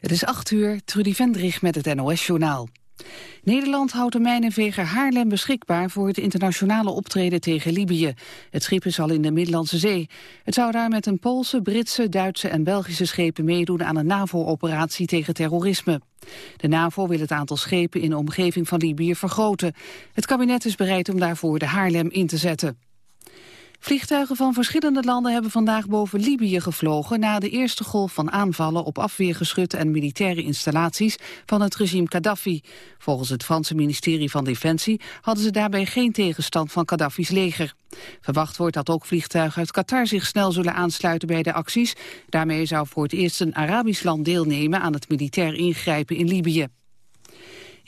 Het is 8 uur, Trudy Vendrich met het NOS-journaal. Nederland houdt de mijnenveger Haarlem beschikbaar voor het internationale optreden tegen Libië. Het schip is al in de Middellandse Zee. Het zou daar met een Poolse, Britse, Duitse en Belgische schepen meedoen aan een NAVO-operatie tegen terrorisme. De NAVO wil het aantal schepen in de omgeving van Libië vergroten. Het kabinet is bereid om daarvoor de Haarlem in te zetten. Vliegtuigen van verschillende landen hebben vandaag boven Libië gevlogen... na de eerste golf van aanvallen op afweergeschut en militaire installaties van het regime Gaddafi. Volgens het Franse ministerie van Defensie hadden ze daarbij geen tegenstand van Gaddafi's leger. Verwacht wordt dat ook vliegtuigen uit Qatar zich snel zullen aansluiten bij de acties. Daarmee zou voor het eerst een Arabisch land deelnemen aan het militair ingrijpen in Libië.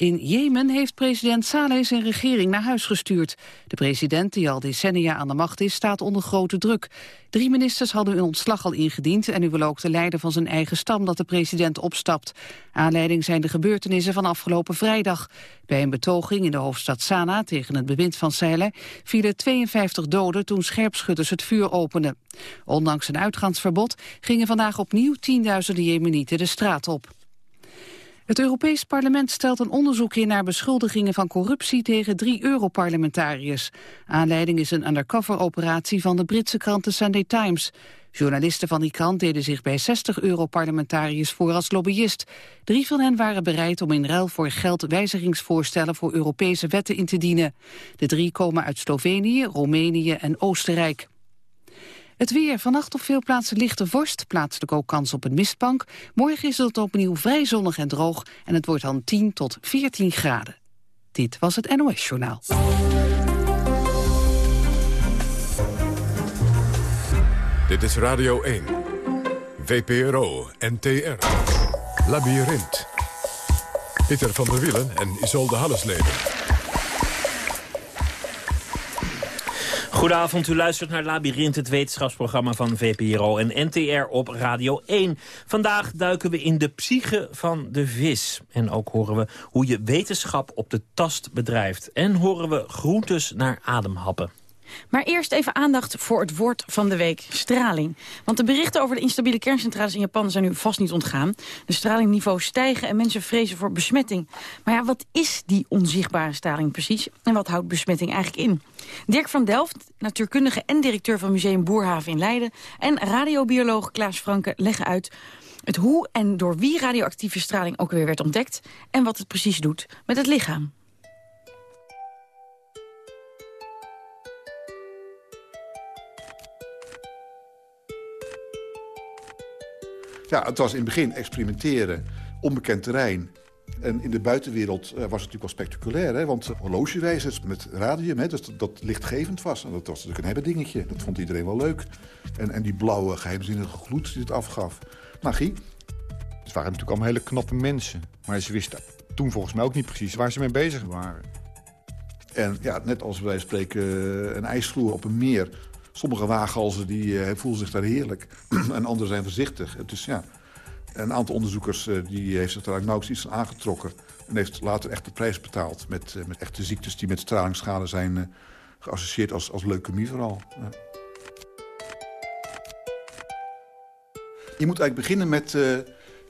In Jemen heeft president Saleh zijn regering naar huis gestuurd. De president, die al decennia aan de macht is, staat onder grote druk. Drie ministers hadden hun ontslag al ingediend... en nu wil ook de leider van zijn eigen stam dat de president opstapt. Aanleiding zijn de gebeurtenissen van afgelopen vrijdag. Bij een betoging in de hoofdstad Sanaa tegen het bewind van Saleh... vielen 52 doden toen scherpschutters het vuur openden. Ondanks een uitgaansverbod gingen vandaag opnieuw tienduizenden Jemenieten de straat op. Het Europees Parlement stelt een onderzoek in naar beschuldigingen van corruptie tegen drie Europarlementariërs. Aanleiding is een undercover-operatie van de Britse krant The Sunday Times. Journalisten van die krant deden zich bij 60 Europarlementariërs voor als lobbyist. Drie van hen waren bereid om in ruil voor geld wijzigingsvoorstellen voor Europese wetten in te dienen. De drie komen uit Slovenië, Roemenië en Oostenrijk. Het weer. Vannacht op veel plaatsen lichte vorst. Plaatselijk ook kans op een mistbank. Morgen is het opnieuw vrij zonnig en droog. En het wordt dan 10 tot 14 graden. Dit was het NOS Journaal. Dit is Radio 1. VPRO NTR. Labyrinth. Pieter van der Wielen en Isolde Hallesleden. Goedenavond, u luistert naar Labyrinth, het wetenschapsprogramma van VPRO en NTR op Radio 1. Vandaag duiken we in de psyche van de vis. En ook horen we hoe je wetenschap op de tast bedrijft. En horen we groentes naar ademhappen. Maar eerst even aandacht voor het woord van de week, straling. Want de berichten over de instabiele kerncentrales in Japan zijn nu vast niet ontgaan. De stralingniveaus stijgen en mensen vrezen voor besmetting. Maar ja, wat is die onzichtbare straling precies? En wat houdt besmetting eigenlijk in? Dirk van Delft, natuurkundige en directeur van Museum Boerhaven in Leiden... en radiobioloog Klaas Franke leggen uit het hoe en door wie radioactieve straling ook weer werd ontdekt... en wat het precies doet met het lichaam. Ja, het was in het begin experimenteren, onbekend terrein. En in de buitenwereld uh, was het natuurlijk wel spectaculair. Hè? Want horlogewijzers met radium, hè, dus dat, dat lichtgevend was. En dat was natuurlijk een hebben dingetje. Dat vond iedereen wel leuk. En, en die blauwe geheimzinnige gloed die het afgaf. Magie. Het waren natuurlijk allemaal hele knappe mensen. Maar ze wisten toen volgens mij ook niet precies waar ze mee bezig waren. En ja, net als wij spreken eh, een ijsvloer op een meer Sommige waaghalzen die, uh, voelen zich daar heerlijk en anderen zijn voorzichtig. Dus ja, een aantal onderzoekers uh, die heeft zich daar nauwelijks iets aangetrokken... en heeft later echt de prijs betaald met, uh, met echte ziektes... die met stralingsschade zijn geassocieerd als, als leukemie vooral. Je moet eigenlijk beginnen met,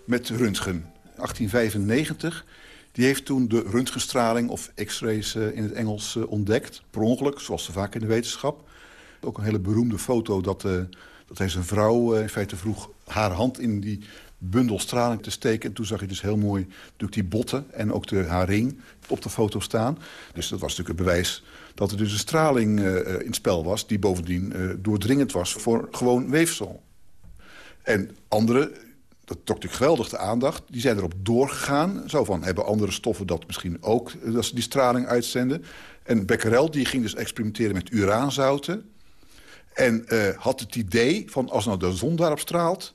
met röntgen. 1895 die heeft toen de röntgenstraling, of x-rays in het Engels, ontdekt. Per ongeluk, zoals ze vaak in de wetenschap. Ook een hele beroemde foto dat, uh, dat hij zijn vrouw uh, in feite vroeg haar hand in die bundel straling te steken. En toen zag je dus heel mooi natuurlijk die botten en ook de, haar ring op de foto staan. Dus dat was natuurlijk het bewijs dat er dus een straling uh, in spel was... die bovendien doordringend was voor gewoon weefsel. En anderen, dat trok natuurlijk geweldig de aandacht... die zijn erop doorgegaan. Zo van, hebben andere stoffen dat misschien ook, dat ze die straling uitzenden? En Becquerel die ging dus experimenteren met uraanzouten... En uh, had het idee van als nou de zon daarop straalt...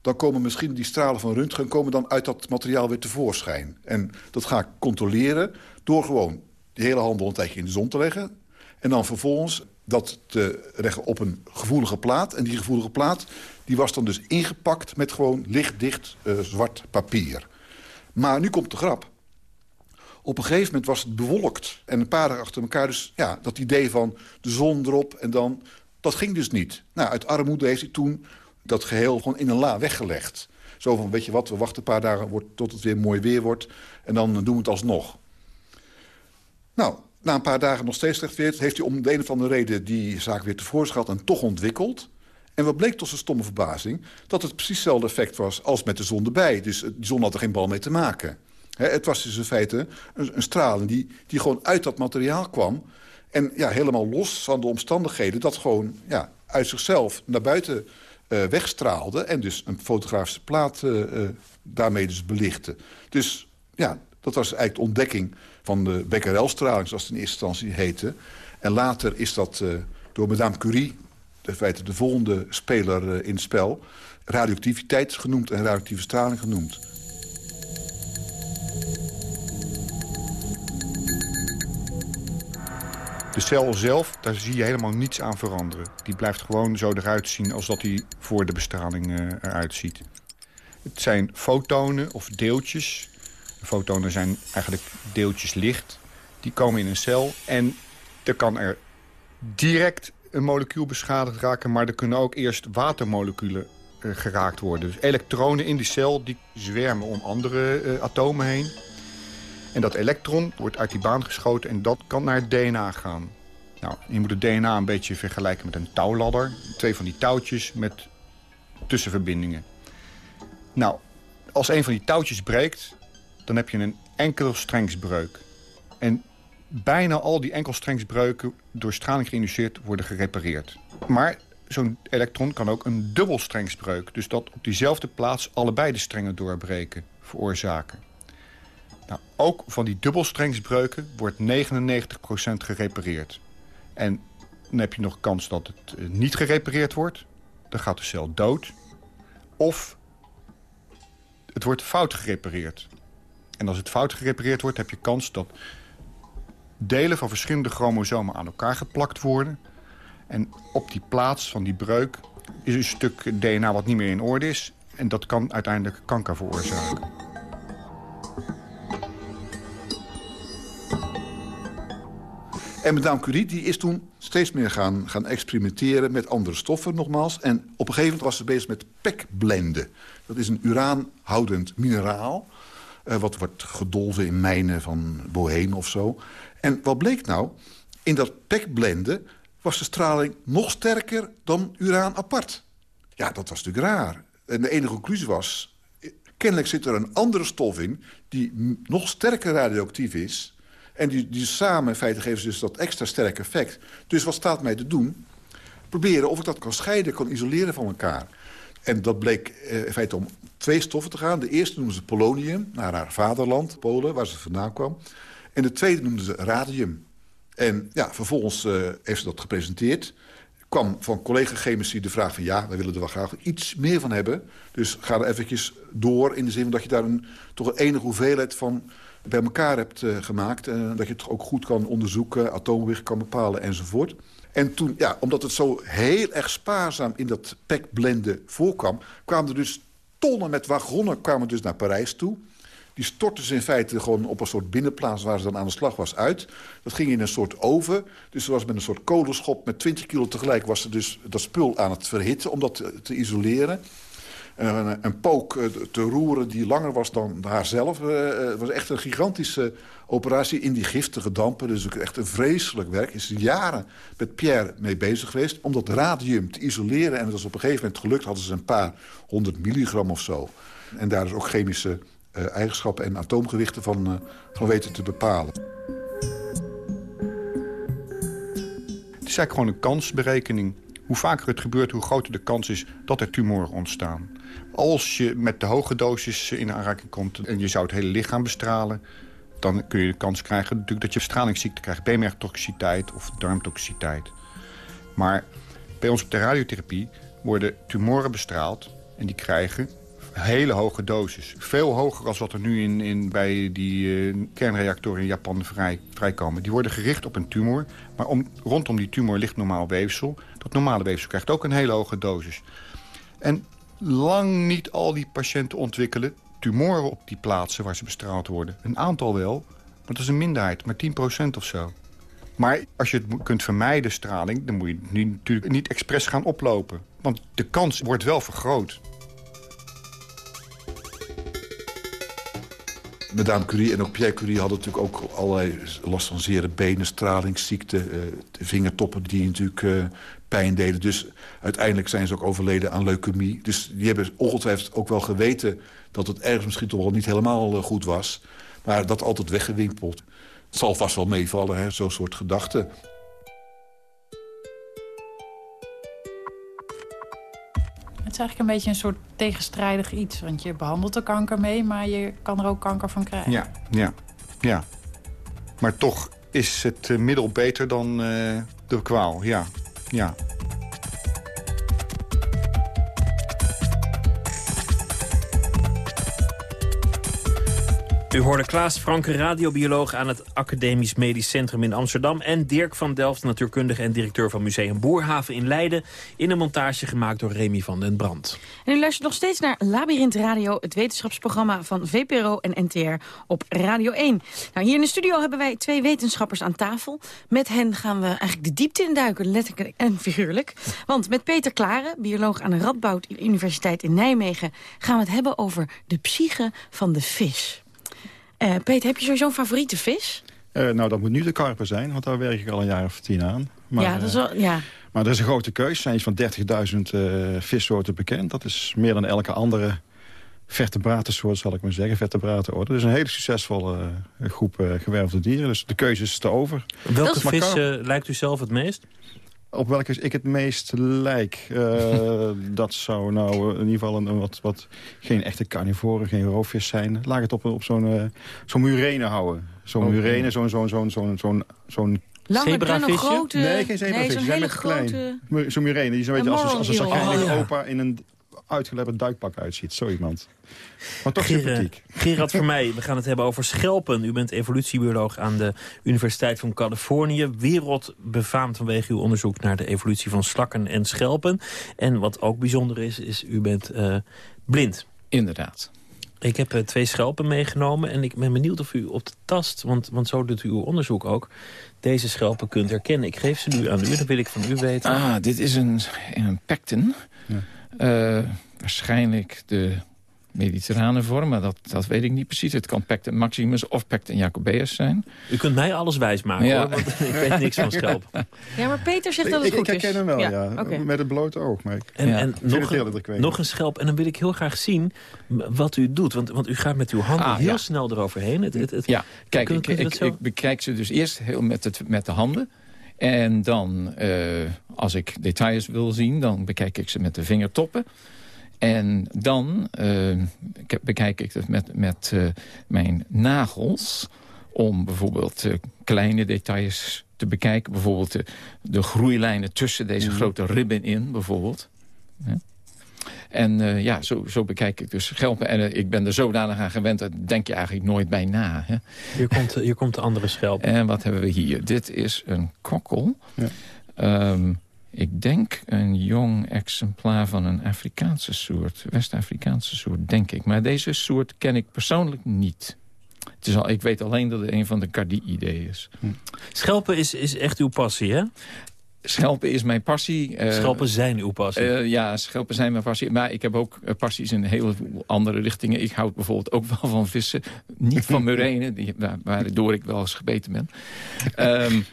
dan komen misschien die stralen van röntgen komen dan uit dat materiaal weer tevoorschijn. En dat ga ik controleren door gewoon die hele handel een tijdje in de zon te leggen. En dan vervolgens dat te leggen op een gevoelige plaat. En die gevoelige plaat die was dan dus ingepakt met gewoon lichtdicht uh, zwart papier. Maar nu komt de grap. Op een gegeven moment was het bewolkt. En een paar dagen achter elkaar. Dus ja, dat idee van de zon erop en dan dat ging dus niet. Nou, uit armoede heeft hij toen dat geheel gewoon in een la weggelegd. Zo van, weet je wat, we wachten een paar dagen tot het weer mooi weer wordt... en dan doen we het alsnog. Nou, na een paar dagen nog steeds slecht weer... heeft hij om de een of andere reden die zaak weer tevoorschat en toch ontwikkeld. En wat bleek tot zijn stomme verbazing... dat het precies hetzelfde effect was als met de zon erbij. Dus de zon had er geen bal mee te maken. het was dus in feite een, een straling die, die gewoon uit dat materiaal kwam... en ja, helemaal los van de omstandigheden... dat gewoon ja, uit zichzelf naar buiten uh, wegstraalde... en dus een fotografische plaat uh, uh, daarmee dus belichtte. Dus ja, dat was eigenlijk de ontdekking van de Becquerelstraling... zoals het in eerste instantie heette. En later is dat door Madame Curie in feite de volgende speler eh, in het spel... radioactiviteit genoemd en radioactieve straling genoemd. De cel zelf, daar zie je helemaal niets aan veranderen. Die blijft gewoon zo eruit zien als dat hij voor de bestraling uh, eruit ziet. Het zijn fotonen of deeltjes. De fotonen zijn eigenlijk deeltjes licht. Die komen in een cel en er kan er direct een molecuul beschadigd raken... maar er kunnen ook eerst watermoleculen uh, geraakt worden. Dus elektronen in die cel die zwermen om andere uh, atomen heen. En dat elektron wordt uit die baan geschoten en dat kan naar het DNA gaan. Nou, je moet het DNA een beetje vergelijken met een touwladder. Twee van die touwtjes met tussenverbindingen. Nou, als een van die touwtjes breekt, dan heb je een enkelstrengsbreuk. En bijna al die enkelstrengsbreuken door straling geïnduceerd worden gerepareerd. Maar zo'n elektron kan ook een dubbelstrengsbreuk... dus dat op diezelfde plaats allebei de strengen doorbreken, veroorzaken. Nou, ook van die dubbelstrengsbreuken wordt 99% gerepareerd. En dan heb je nog kans dat het eh, niet gerepareerd wordt. Dan gaat de cel dood. Of het wordt fout gerepareerd. En als het fout gerepareerd wordt, heb je kans dat delen van verschillende chromosomen aan elkaar geplakt worden. En op die plaats van die breuk is een stuk DNA wat niet meer in orde is. En dat kan uiteindelijk kanker veroorzaken. En Madame Curie die is toen steeds meer gaan, gaan experimenteren met andere stoffen nogmaals. En op een gegeven moment was ze bezig met pekblenden. Dat is een uraanhoudend mineraal. Uh, wat wordt gedolven in mijnen van Boheme of zo. En wat bleek nou? In dat pekblenden was de straling nog sterker dan uraan apart. Ja, dat was natuurlijk raar. En de enige conclusie was... kennelijk zit er een andere stof in... die nog sterker radioactief is... en die, die samen in feite geven ze dus dat extra sterke effect. Dus wat staat mij te doen? Proberen of ik dat kan scheiden, kan isoleren van elkaar. En dat bleek eh, in feite om twee stoffen te gaan. De eerste noemen ze polonium, naar haar vaderland, Polen, waar ze vandaan kwam. En de tweede noemden ze radium. En ja, vervolgens uh, heeft ze dat gepresenteerd. kwam van collega-chemici de vraag van... ja, wij willen er wel graag iets meer van hebben. Dus ga er eventjes door in de zin dat je daar een, toch een enige hoeveelheid van bij elkaar hebt uh, gemaakt. Uh, dat je het ook goed kan onderzoeken, atoomgewicht kan bepalen enzovoort. En toen, ja, omdat het zo heel erg spaarzaam in dat pekblenden voorkwam... kwamen er dus tonnen met wagonnen kwamen dus naar Parijs toe... Die stortte ze in feite gewoon op een soort binnenplaats waar ze dan aan de slag was uit. Dat ging in een soort oven. Dus ze was met een soort kolenschop met 20 kilo tegelijk... was ze dus dat spul aan het verhitten om dat te, isoleren. Een, een, pook eh, te roeren die langer was dan haarzelf. Het eh, was echt een gigantische operatie in die giftige dampen. Dus echt een vreselijk werk. Is jaren met Pierre mee bezig geweest om dat radium te isoleren. En dat was op een gegeven moment gelukt. Hadden ze een paar honderd milligram of zo. En daar is ook chemische eigenschappen en atoomgewichten van, van weten te bepalen. Het is eigenlijk gewoon een kansberekening. Hoe vaker het gebeurt, hoe groter de kans is dat er tumoren ontstaan. Als je met de hoge dosis in aanraking komt en je zou het hele lichaam bestralen... dan kun je de kans krijgen natuurlijk dat je stralingsziekte krijgt. Beenmergtoxiciteit of darmtoxiciteit. Maar bij ons op de radiotherapie worden tumoren bestraald... en die krijgen hele hoge dosis. Veel hoger dan wat er nu in, in, bij die uh, kernreactoren in Japan vrij, vrijkomen. Die worden gericht op een tumor. Maar om, rondom die tumor ligt normaal weefsel. Dat normale weefsel krijgt ook een hele hoge dosis. En lang niet al die patiënten ontwikkelen tumoren op die plaatsen waar ze bestraald worden. Een aantal wel, maar dat is een minderheid, maar 10% of zo. Maar als je het kunt vermijden, straling... dan moet je natuurlijk niet expres gaan oplopen. Want de kans wordt wel vergroot. Madame Curie en ook Pierre Curie hadden natuurlijk ook allerlei last van zere benen, stralingsziekte, uh, vingertoppen die natuurlijk uh, pijn deden. Dus uiteindelijk zijn ze ook overleden aan leukemie. Dus die hebben ongetwijfeld ook wel geweten dat het ergens misschien toch wel niet helemaal goed was. Maar dat altijd weggewimpeld. Het zal vast wel meevallen, zo'n soort gedachte. Is eigenlijk een beetje een soort tegenstrijdig iets. Want je behandelt de kanker mee, maar je kan er ook kanker van krijgen. Ja, ja, ja. Maar toch is het eh, middel beter dan uh, de kwaal, ja. ja. U hoorde Klaas Franke, radiobioloog aan het Academisch Medisch Centrum in Amsterdam... en Dirk van Delft, natuurkundige en directeur van Museum Boerhaven in Leiden... in een montage gemaakt door Remy van den Brand. En u luistert nog steeds naar Labyrinth Radio... het wetenschapsprogramma van VPRO en NTR op Radio 1. Nou, hier in de studio hebben wij twee wetenschappers aan tafel. Met hen gaan we eigenlijk de diepte induiken, letterlijk en figuurlijk. Want met Peter Klare, bioloog aan de Radboud Universiteit in Nijmegen... gaan we het hebben over de psyche van de vis. Uh, Peter, heb je sowieso een favoriete vis? Uh, nou, dat moet nu de karper zijn, want daar werk ik al een jaar of tien aan. Maar, ja, dat is wel, ja. Maar er is een grote keus. Er zijn iets van 30.000 uh, vissoorten bekend. Dat is meer dan elke andere vertebratensoort, zal ik maar zeggen. Vertebratenorde. Dus een hele succesvolle groep gewervelde dieren. Dus de keuze is te over. Welke vis lijkt u zelf het meest? Op welke ik het meest lijk. Uh, dat zou nou in ieder geval een, wat, wat, geen echte carnivoren, geen roofvis zijn. Laat het op, op zo'n uh, zo'n murene houden. Zo'n okay. murene, zo'n zo'n zo'n zo'n zo'n zo'n Lange, dunne, grote... Nee, geen zebravisje. Nee, zo'n hele grote... Zo'n murene, die is een beetje als, als een zagrijnige oh, opa in een uitgelepperd duikpak uitziet. Zo iemand. Maar toch sympathiek. Gerard voor mij, we gaan het hebben over schelpen. U bent evolutiebioloog aan de Universiteit van Californië. Wereldbefaamd vanwege uw onderzoek naar de evolutie van slakken en schelpen. En wat ook bijzonder is, is u bent uh, blind. Inderdaad. Ik heb uh, twee schelpen meegenomen en ik ben benieuwd of u op de tast, want, want zo doet u uw onderzoek ook, deze schelpen kunt herkennen. Ik geef ze nu aan u, dan wil ik van u weten. Ah, dit is een, een pecten. Ja. Uh, waarschijnlijk de mediterrane vorm, maar dat, dat weet ik niet precies. Het kan Pecten Maximus of Pecten Jacobeus zijn. U kunt mij alles wijsmaken, ja. hoor, want ik weet niks van schelp. Ja, maar Peter zegt dat het ik, goed ik, ik herken hem wel, ja. Okay. Met het blote oog. Maar ik en, ja. en nog, een, nog een schelp, en dan wil ik heel graag zien wat u doet. Want, want u gaat met uw handen ah, heel ja. snel eroverheen. Het, het, het, ja, kijk, ik, ik, ik, bekijk ze dus eerst heel met, het, met de handen. En dan, uh, als ik details wil zien, dan bekijk ik ze met de vingertoppen. En dan uh, bekijk ik het met, met uh, mijn nagels... om bijvoorbeeld uh, kleine details te bekijken. Bijvoorbeeld de, de groeilijnen tussen deze mm. grote ribben in, bijvoorbeeld. Ja. En ja, zo, zo, bekijk ik dus schelpen. En ik ben er zodanig aan gewend, daar denk je eigenlijk nooit bij na. Hè. Hier, komt, hier komt de andere schelp. En wat hebben we hier? Dit is een kokkel. Ja. Um, ik denk een jong exemplaar van een Afrikaanse soort. West-Afrikaanse soort, denk ik. Maar deze soort ken ik persoonlijk niet. Het is al, ik weet alleen dat het een van de cardii is. Hm. Schelpen is, is echt uw passie, hè? Schelpen is mijn passie. Uh, schelpen zijn uw passie? Uh, ja, schelpen zijn mijn passie. Maar ik heb ook uh, passies in heel andere richtingen. Ik houd bijvoorbeeld ook wel van vissen. Niet van murenen, waardoor ik wel eens gebeten ben. um,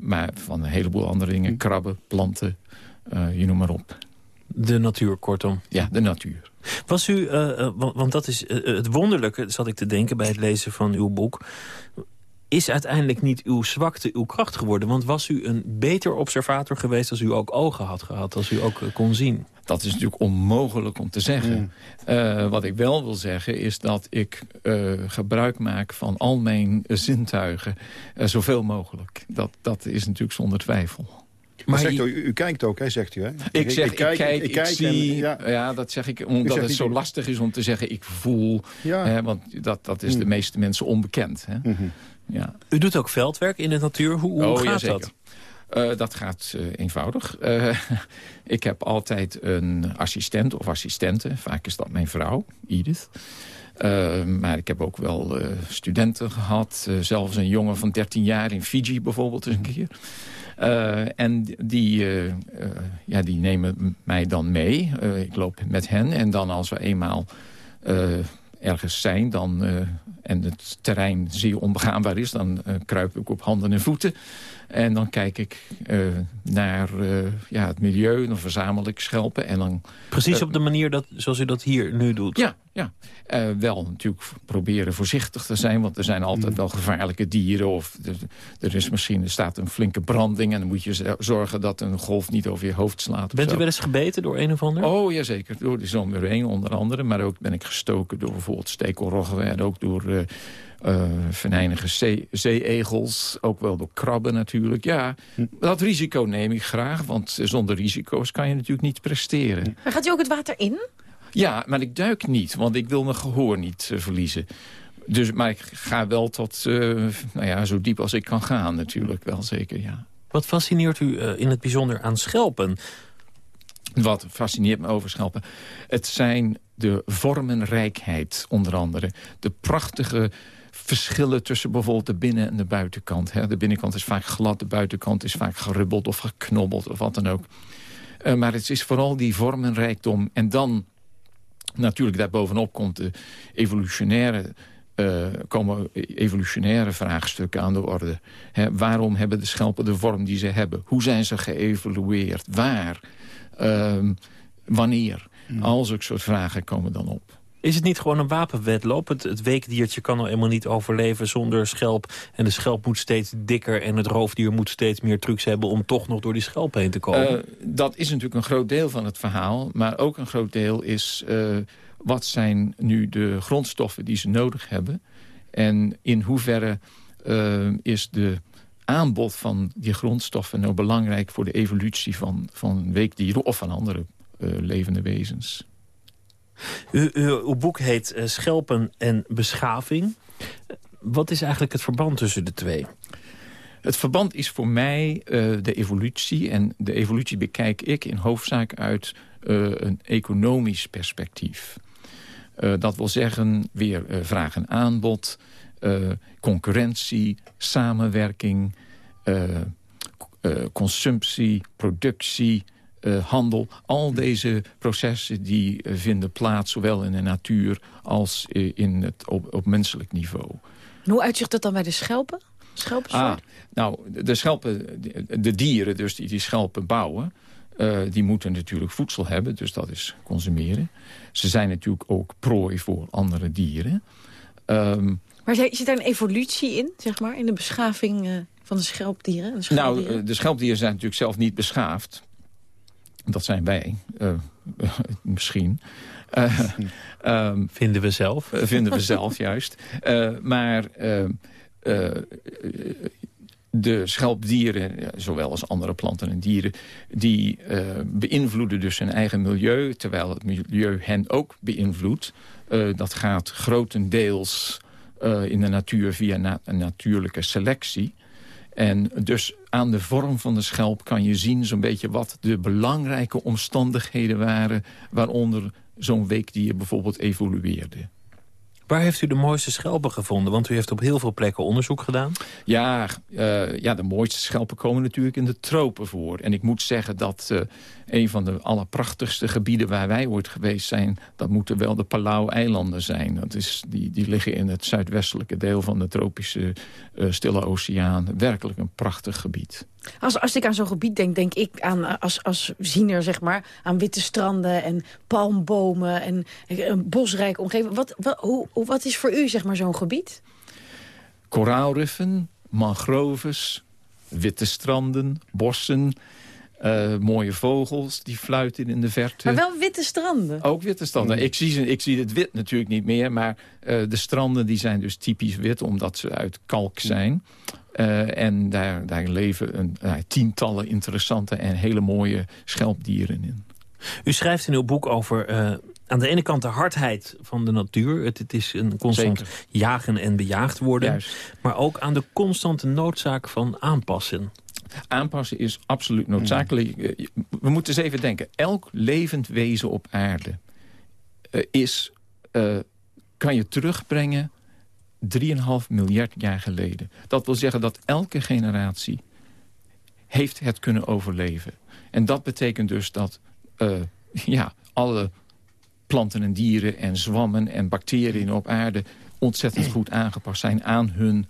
maar van een heleboel andere dingen. Hm. Krabben, planten, uh, je noem maar op. De natuur, kortom. Ja, de natuur. Was u, uh, want, want, dat is het wonderlijke, zat ik te denken bij het lezen van uw boek is uiteindelijk niet uw zwakte uw kracht geworden? Want was u een beter observator geweest als u ook ogen had gehad? Als u ook kon zien? Dat is natuurlijk onmogelijk om te zeggen. Mm. Uh, wat ik wel wil zeggen is dat ik uh, gebruik maak van al mijn zintuigen. Uh, zoveel mogelijk. Dat, dat is natuurlijk zonder twijfel. Maar zegt u, u, kijkt ook, hè, zegt u, hè? Ik zeg, ik, kijk, ik, ik, kijk zie. En, ja. ja. dat zeg ik omdat het zo lastig is om te zeggen, ik voel. Ja. Hè, want dat, dat is mm. de meeste mensen onbekend. Hè? Mm -hmm. ja. U doet ook veldwerk in de natuur. Hoe, hoe oh, gaat ja, dat? Uh, dat gaat uh, eenvoudig. Uh, ik heb altijd een assistent of assistente. Vaak is dat mijn vrouw, Edith. maar ik heb ook wel studenten gehad. zelfs een jongen van 13 jaar in Fiji bijvoorbeeld eens een keer. en die, ja, die nemen mij dan mee. ik loop met hen. En dan als we eenmaal ergens zijn dan, en het terrein zeer onbegaanbaar is... dan kruip ik op handen en voeten. En dan kijk ik naar ja, het milieu, dan verzamel ik schelpen. En dan, Precies op de manier dat, zoals u dat hier nu doet? Ja, ja. wel natuurlijk proberen voorzichtig te zijn... want er zijn altijd mm. wel gevaarlijke dieren... of er, is misschien, er staat een flinke branding... en dan moet je zorgen dat een golf niet over je hoofd slaat. Bent u wel eens gebeten door een of ander? Oh, jazeker. Door de zomerheen onder andere. Maar ook ben ik gestoken door bijvoorbeeld stekelroggen... en ook door uh, uh, venijnige zee-egels. Ook wel door krabben natuurlijk. Ja, hm. dat risico neem ik graag. Want zonder risico's kan je natuurlijk niet presteren. Maar gaat u ook het water in? Ja, maar ik duik niet, want ik wil mijn gehoor niet uh, verliezen. Dus, maar ik ga wel tot uh, nou ja, zo diep als ik kan gaan natuurlijk, wel zeker, ja. Wat fascineert u uh, in het bijzonder aan schelpen? Wat fascineert me over schelpen? Het zijn de vormenrijkheid, onder andere. De prachtige verschillen tussen bijvoorbeeld de binnen- en de buitenkant. De binnenkant is vaak glad, de buitenkant is vaak gerubbeld of geknobbeld of wat dan ook. Uh, maar het is vooral die vormenrijkdom. En dan Natuurlijk, daarbovenop komt de evolutionaire, uh, komen evolutionaire vraagstukken aan de orde. waarom hebben de schelpen de vorm die ze hebben? Hoe zijn ze geëvolueerd? Waar? Uh, wanneer? Hmm. Al zulke soort vragen komen dan op. Is het niet gewoon een wapenwedloop? Het, het weekdiertje kan nou eenmaal niet overleven zonder schelp. En de schelp moet steeds dikker en het roofdier moet steeds meer trucs hebben... om toch nog door die schelp heen te komen. Uh, dat is natuurlijk een groot deel van het verhaal. Maar ook een groot deel is... Uh, wat zijn nu de grondstoffen die ze nodig hebben? En in hoeverre uh, is de aanbod van die grondstoffen nou belangrijk... voor de evolutie van, van weekdieren of van andere levende wezens? U, uw boek heet uh, Schelpen en Beschaving. Wat is eigenlijk het verband tussen de twee? Het verband is voor mij uh, de evolutie. En de evolutie bekijk ik in hoofdzaak uit uh, een economisch perspectief. dat wil zeggen weer vraag en aanbod, concurrentie, samenwerking... consumptie, productie, uh, handel. Al deze processen die uh, vinden plaats zowel in de natuur als uh, in het, op, op menselijk niveau. hoe uitzicht dat dan bij de schelpen? Ah, nou, de schelpen, de, dieren dus die die schelpen bouwen... die moeten natuurlijk voedsel hebben, dus dat is consumeren. Ze zijn natuurlijk ook prooi voor andere dieren. Um, maar zit daar een evolutie in, zeg maar, in de beschaving van de schelpdieren? De schelpdieren? Nou, de schelpdieren zijn natuurlijk zelf niet beschaafd. Dat zijn wij, uh, misschien. Uh, um, vinden we zelf. Uh, vinden we zelf, juist. maar de schelpdieren, zowel als andere planten en dieren... die beïnvloeden dus hun eigen milieu... terwijl het milieu hen ook beïnvloedt. dat gaat grotendeels in de natuur via na natuurlijke selectie... En dus aan de vorm van de schelp kan je zien zo'n beetje wat de belangrijke omstandigheden waren... waaronder zo'n weekdier bijvoorbeeld evolueerde. Waar heeft u de mooiste schelpen gevonden? Want u heeft op heel veel plekken onderzoek gedaan. Ja, uh, ja de mooiste schelpen komen natuurlijk in de tropen voor. En ik moet zeggen dat uh, een van de allerprachtigste gebieden waar wij ooit geweest zijn... dat moeten wel de Palau-eilanden zijn. Dat is, die, die liggen in het zuidwestelijke deel van de tropische uh, Stille Oceaan. Werkelijk een prachtig gebied. Als, als ik aan zo'n gebied denk, denk ik aan, als, als ziener, zeg maar, aan witte stranden en palmbomen en een bosrijke omgeving. Wat, wat, hoe, wat is voor u, zeg maar, zo'n gebied? Koraalriffen, mangroves, witte stranden, bossen, uh, mooie vogels die fluiten in de verte. Maar wel witte stranden? Ook witte stranden. Mm. Ik, zie, ik zie het wit natuurlijk niet meer, maar uh, de stranden die zijn dus typisch wit omdat ze uit kalk zijn. Uh, en daar, daar leven een, tientallen interessante en hele mooie schelpdieren in. U schrijft in uw boek over aan de ene kant de hardheid van de natuur. Het, het is een constant jagen en bejaagd worden. Juist. Maar ook aan de constante noodzaak van aanpassen. Aanpassen is absoluut noodzakelijk. Mm. Eh, we moeten eens even denken. Elk levend wezen op aarde uh, is, uh, kan je terugbrengen 3,5 miljard jaar geleden. Dat wil zeggen dat elke generatie heeft het kunnen overleven. En dat betekent dus dat ja, alle planten en dieren en zwammen en bacteriën op aarde ontzettend goed aangepast zijn aan hun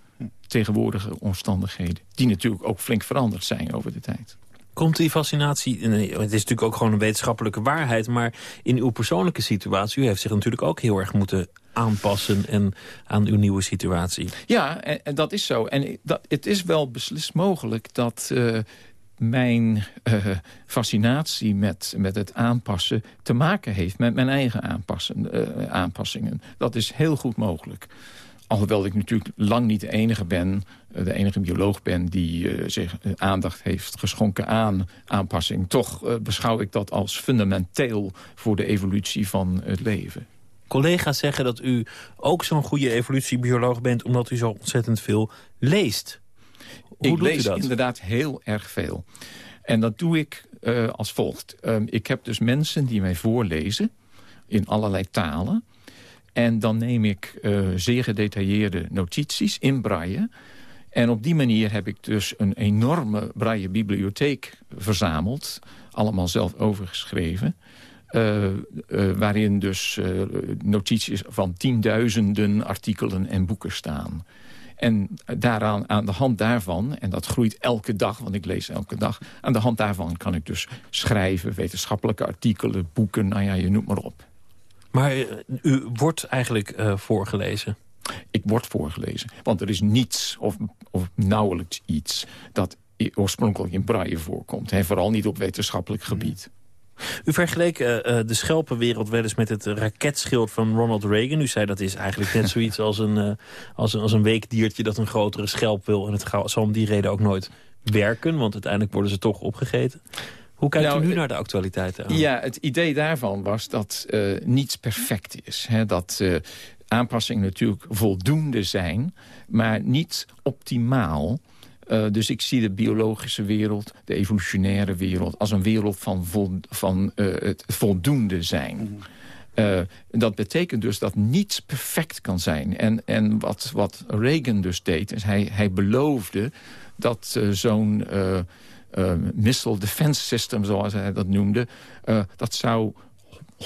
tegenwoordige omstandigheden. Die natuurlijk ook flink veranderd zijn over de tijd. Komt die fascinatie, het is natuurlijk ook gewoon een wetenschappelijke waarheid... maar in uw persoonlijke situatie, u heeft zich natuurlijk ook heel erg moeten aanpassen... en aan uw nieuwe situatie. Ja, en, dat is zo. En dat, het is wel beslist mogelijk dat... Uh, mijn uh, fascinatie met, met het aanpassen te maken heeft met mijn eigen aanpassen, uh, aanpassingen. Dat is heel goed mogelijk. Alhoewel ik natuurlijk lang niet de enige ben, eh, de enige bioloog ben... die zich aandacht heeft geschonken aan aanpassing. Toch beschouw ik dat als fundamenteel voor de evolutie van het leven. Collega's zeggen dat u ook zo'n goede evolutiebioloog bent... omdat u zo ontzettend veel leest. Hoe ik lees dat? inderdaad heel erg veel. En dat doe ik uh, als volgt. Um, ik heb dus mensen die mij voorlezen in allerlei talen... En dan neem ik uh, zeer gedetailleerde notities in braille. En op die manier heb ik dus een enorme braille bibliotheek verzameld. Allemaal zelf overgeschreven. Uh, uh, waarin dus notities van tienduizenden artikelen en boeken staan. En daaraan, aan de hand daarvan, en dat groeit elke dag, want ik lees elke dag... aan de hand daarvan kan ik dus schrijven, wetenschappelijke artikelen, boeken, nou ja, je noemt maar op. Maar u wordt eigenlijk uh, voorgelezen? Ik word voorgelezen. Want er is niets, of, of nauwelijks iets... dat oorspronkelijk in braille voorkomt. En vooral niet op wetenschappelijk gebied. U vergeleek uh, de schelpenwereld wel eens met het raketschild van Ronald Reagan. U zei dat is eigenlijk net zoiets als een, uh, als een, als een weekdiertje dat een grotere schelp wil. En het zal om die reden ook nooit werken, want uiteindelijk worden ze toch opgegeten. Hoe kijkt nou, u nu naar de actualiteiten aan? Ja, het idee daarvan was dat uh, niets perfect is. Hè? Dat aanpassingen natuurlijk voldoende zijn, maar niet optimaal. Uh, dus ik zie de biologische wereld, de evolutionaire wereld... als een wereld van, vol, van het voldoende zijn. Mm. Uh, dat betekent dus dat niets perfect kan zijn. En, en wat, wat Reagan dus deed, is hij, hij beloofde dat zo'n... Missile defense system, zoals hij dat noemde... Dat zou 100%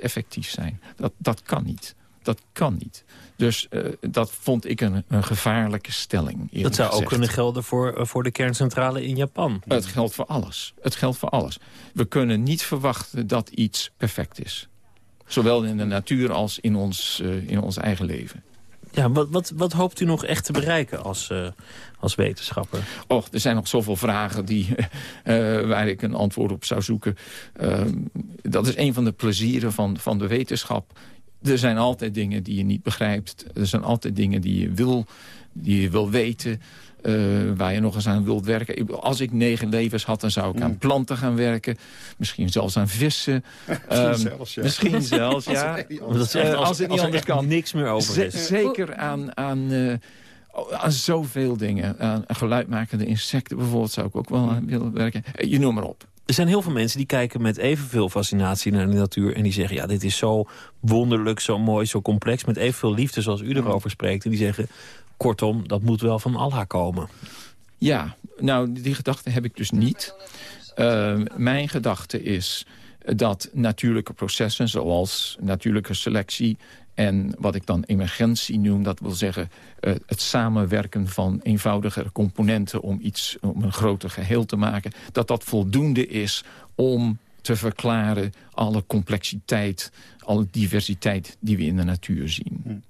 effectief zijn. Dat, dat kan niet. Dat kan niet. Dus uh, dat vond ik een, een gevaarlijke stelling. Dat zou gezegd. ook kunnen gelden voor, voor de kerncentrale in Japan. Het geldt voor alles. Het geldt voor alles. We kunnen niet verwachten dat iets perfect is. Zowel in de natuur als in ons, in ons eigen leven. Ja, wat, wat, wat hoopt u nog echt te bereiken als, uh, als wetenschapper? Och, er zijn nog zoveel vragen die, uh, waar ik een antwoord op zou zoeken. Uh, dat is een van de plezieren van, van de wetenschap. Er zijn altijd dingen die je niet begrijpt. Er zijn altijd dingen die je wil, die je wil weten. Uh, waar je nog eens aan wilt werken. Als ik negen levens had, dan zou ik mm. aan planten gaan werken. Misschien zelfs aan vissen. misschien um, zelfs, ja. Misschien zelfs, ja. als, uh, als, als het niet anders kan. niks meer over is. zeker aan... aan uh, aan zoveel dingen. Aan geluidmakende insecten bijvoorbeeld zou ik ook wel aan willen werken. Je noem maar op. Er zijn heel veel mensen die kijken met evenveel fascinatie naar de natuur... en die zeggen, ja, dit is zo wonderlijk, zo mooi, zo complex... met evenveel liefde zoals u erover spreekt. En die zeggen, kortom, dat moet wel van Allah komen. Ja, nou, die gedachte heb ik dus niet. Uh, mijn gedachte is dat natuurlijke processen... zoals natuurlijke selectie en wat ik dan emergentie noem, dat wil zeggen uh, het samenwerken van eenvoudigere componenten om iets, om een groter geheel te maken, dat dat voldoende is om te verklaren alle complexiteit, alle diversiteit die we in de natuur zien.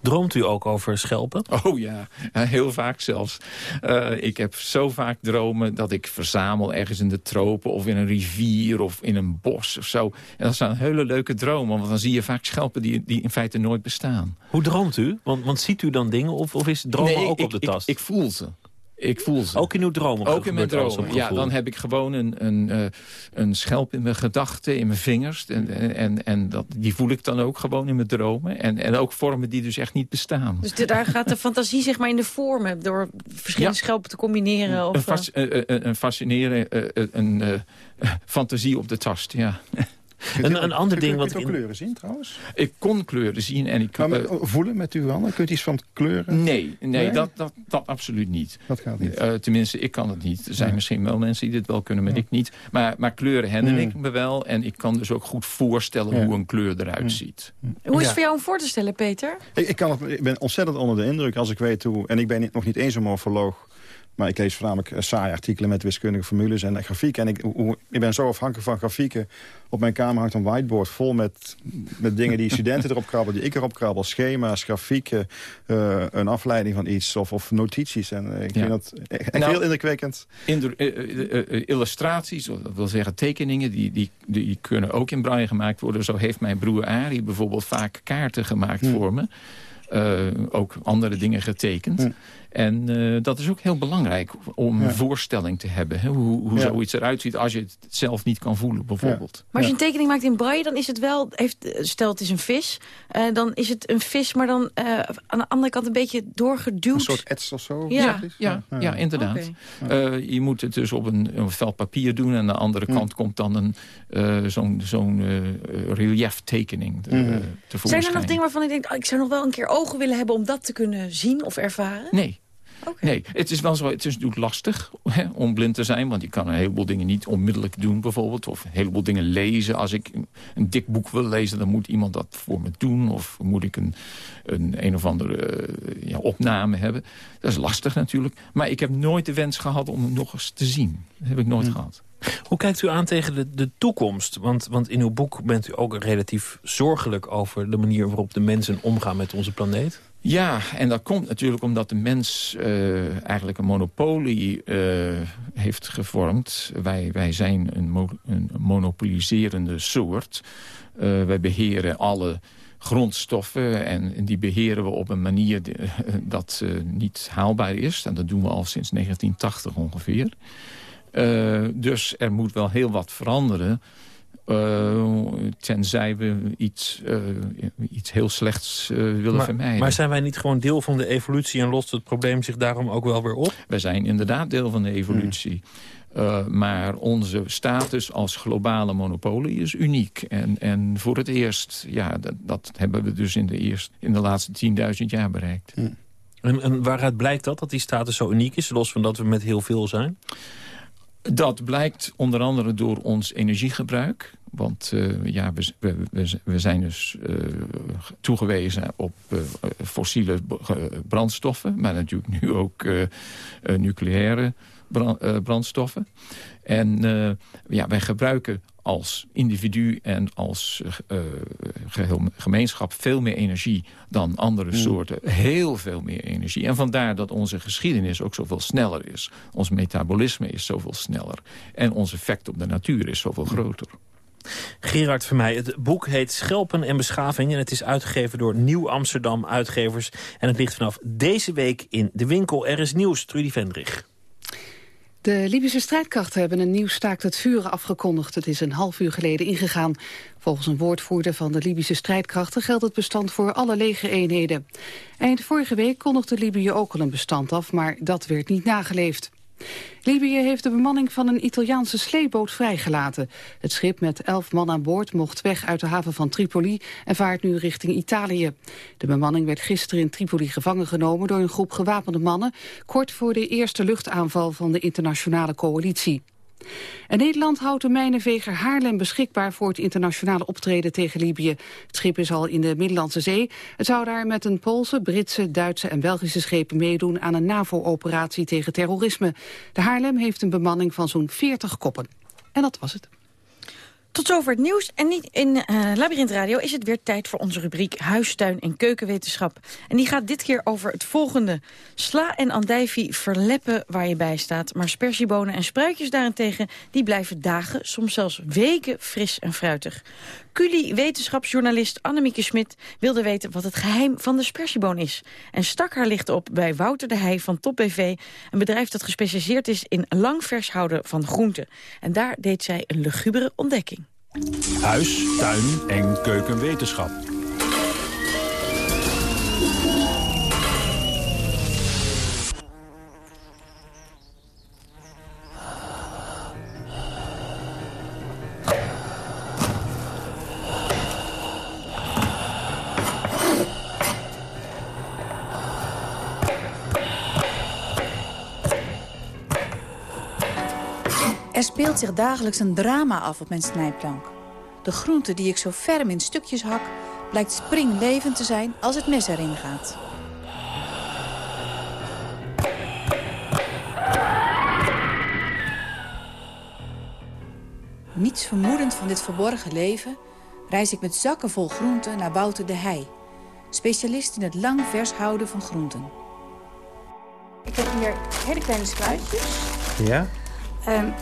Droomt u ook over schelpen? Oh ja, heel vaak zelfs. Uh, ik heb zo vaak dromen dat ik verzamel ergens in de tropen... of in een rivier of in een bos of zo. En dat zijn hele leuke dromen, want dan zie je vaak schelpen... die, die in feite nooit bestaan. Hoe droomt u? Want, want ziet u dan dingen of, of is dromen nee, ook ik, op de tast? Ik, ik voel ze. Ik voel ze. Ook in uw dromen? Ook in mijn dromen, ja. Dan heb ik gewoon een, een, uh, een schelp in mijn gedachten, in mijn vingers. En, en, en dat, die voel ik dan ook gewoon in mijn dromen. En, en ook vormen die dus echt niet bestaan. Dus de, daar gaat de fantasie zeg maar in de vormen... door verschillende ja. schelpen te combineren? Of, een, fas, uh, een fascinerende een, fantasie op de tast, ja. Een, een ander ding wat ik... in... kleuren zien trouwens? Ik kon kleuren zien en ik... Maar voelen met uw handen? Kunt u iets van kleuren? Nee, nee, Dat, dat, dat absoluut niet. Dat gaat niet? Uh, tenminste, ik kan het niet. Er zijn misschien wel mensen die dit wel kunnen, maar ik niet. Maar, maar kleuren herinner ik me wel. En ik kan dus ook goed voorstellen hoe een kleur eruit ziet. Hoe is het voor jou om voor te stellen, Peter? Ik, ik, kan het, ik ben ontzettend onder de indruk als ik weet hoe... En ik ben nog niet eens een morfoloog maar ik lees voornamelijk uh, saaie artikelen met wiskundige formules en grafieken. En ik, hoe, ik ben zo afhankelijk van grafieken. Op mijn kamer hangt een whiteboard vol met, met dingen die studenten erop krabbelen, die ik erop krabbel. Schema's, grafieken, uh, een afleiding van iets of, of notities. En uh, ik vind dat echt nou, heel indrukwekkend. illustraties, dat wil zeggen tekeningen, die, die, die kunnen ook in braille gemaakt worden. Zo heeft mijn broer Arie bijvoorbeeld vaak kaarten gemaakt hmm. voor me. ook andere dingen getekend. Hmm. En uh, dat is ook heel belangrijk om een voorstelling te hebben. Hè? Hoe, hoe zoiets eruit ziet als je het zelf niet kan voelen, bijvoorbeeld. Maar als je een tekening maakt in braille, dan is het wel... Heeft, stel het is een vis, uh, dan is het een vis... maar dan uh, aan de andere kant een beetje doorgeduwd. Een soort ets of zo? Ja, ja, ja, inderdaad. Okay. je moet het dus op een, een vel papier doen... en aan de andere kant komt dan een zo'n zo'n relief tekening te, mm. Zijn er nog dingen waarvan ik denk... Oh, ik zou nog wel een keer ogen willen hebben om dat te kunnen zien of ervaren? Nee. Nee, het is wel zo. Het is natuurlijk lastig hè, om blind te zijn. Want je kan een heleboel dingen niet onmiddellijk doen bijvoorbeeld. Of een heleboel dingen lezen. Als ik een dik boek wil lezen, dan moet iemand dat voor me doen. Of moet ik een, een, een of andere eh, ja, opname hebben. Dat is lastig natuurlijk. Maar ik heb nooit de wens gehad om hem nog eens te zien. Dat heb ik nooit gehad. Hoe kijkt u aan tegen de, de toekomst? Want, want in uw boek bent u ook relatief zorgelijk over de manier waarop de mensen omgaan met onze planeet. Ja, en dat komt natuurlijk omdat de mens uh, eigenlijk een monopolie uh, heeft gevormd. Wij, wij zijn een, een monopoliserende soort. Uh, wij beheren alle grondstoffen en die beheren we op een manier dat niet haalbaar is. En dat doen we al sinds 1980 ongeveer. Dus er moet wel heel wat veranderen uh, tenzij we iets, uh, iets heel slechts uh, willen maar, vermijden. Maar zijn wij niet gewoon deel van de evolutie... en lost het probleem zich daarom ook wel weer op? Wij zijn inderdaad deel van de evolutie. Hmm. maar onze status als globale monopolie is uniek. En, en voor het eerst, ja, dat, dat hebben we dus in de, eerst, in de laatste 10.000 jaar bereikt. Hmm. En, en waaruit blijkt dat, dat die status zo uniek is... los van dat we met heel veel zijn? Dat blijkt onder andere door ons energiegebruik. Want uh, ja, we, we, we, zijn dus uh, toegewezen op uh, fossiele brandstoffen. Maar natuurlijk nu ook nucleaire brandstoffen. En ja, wij gebruiken als individu en als uh, geheel gemeenschap veel meer energie dan andere mm. soorten. Heel veel meer energie. En vandaar dat onze geschiedenis ook zoveel sneller is. Ons metabolisme is zoveel sneller. En ons effect op de natuur is zoveel groter. Gerard Vermeij, het boek heet Schelpen en Beschaving... en het is uitgegeven door Nieuw Amsterdam Uitgevers. En het ligt vanaf deze week in de winkel. Er is nieuws, Trudy Vendrich. De Libische strijdkrachten hebben een nieuw staakt het vuren afgekondigd. Het is een half uur geleden ingegaan. Volgens een woordvoerder van de Libische strijdkrachten geldt het bestand voor alle legereenheden. Eind vorige week kondigde Libië ook al een bestand af, maar dat werd niet nageleefd. Libië heeft de bemanning van een Italiaanse sleepboot vrijgelaten. Het schip met elf man aan boord mocht weg uit de haven van Tripoli en vaart nu richting Italië. De bemanning werd gisteren in Tripoli gevangen genomen door een groep gewapende mannen, kort voor de eerste luchtaanval van de internationale coalitie. En Nederland houdt de mijnenveger Haarlem beschikbaar voor het internationale optreden tegen Libië. Het schip is al in de Middellandse Zee. Het zou daar met een Poolse, Britse, Duitse en Belgische schepen meedoen aan een NAVO-operatie tegen terrorisme. De Haarlem heeft een bemanning van zo'n 40 koppen. En dat was het. Tot zover het nieuws. En niet in uh, Labyrinth Radio is het weer tijd voor onze rubriek Huistuin en Keukenwetenschap. En die gaat dit keer over het volgende. Sla en andijvie verleppen waar je bij staat. Maar spersiebonen en spruitjes daarentegen, die blijven dagen, soms zelfs weken fris en fruitig. Culi-wetenschapsjournalist Annemieke Smit wilde weten wat het geheim van de spersieboon is. En stak haar licht op bij Wouter de Heij van Top BV, een bedrijf dat gespecialiseerd is in lang vers houden van groenten. En daar deed zij een lugubere ontdekking. Huis, tuin en keukenwetenschap. Er speelt zich dagelijks een drama af op mijn snijplank. De groente die ik zo ferm in stukjes hak... blijkt springlevend te zijn als het mes erin gaat. Niets vermoedend van dit verborgen leven... reis ik met zakken vol groenten naar Wouter de Heij... specialist in het lang vers houden van groenten. Ik heb hier hele kleine spruitjes. Ja? Um,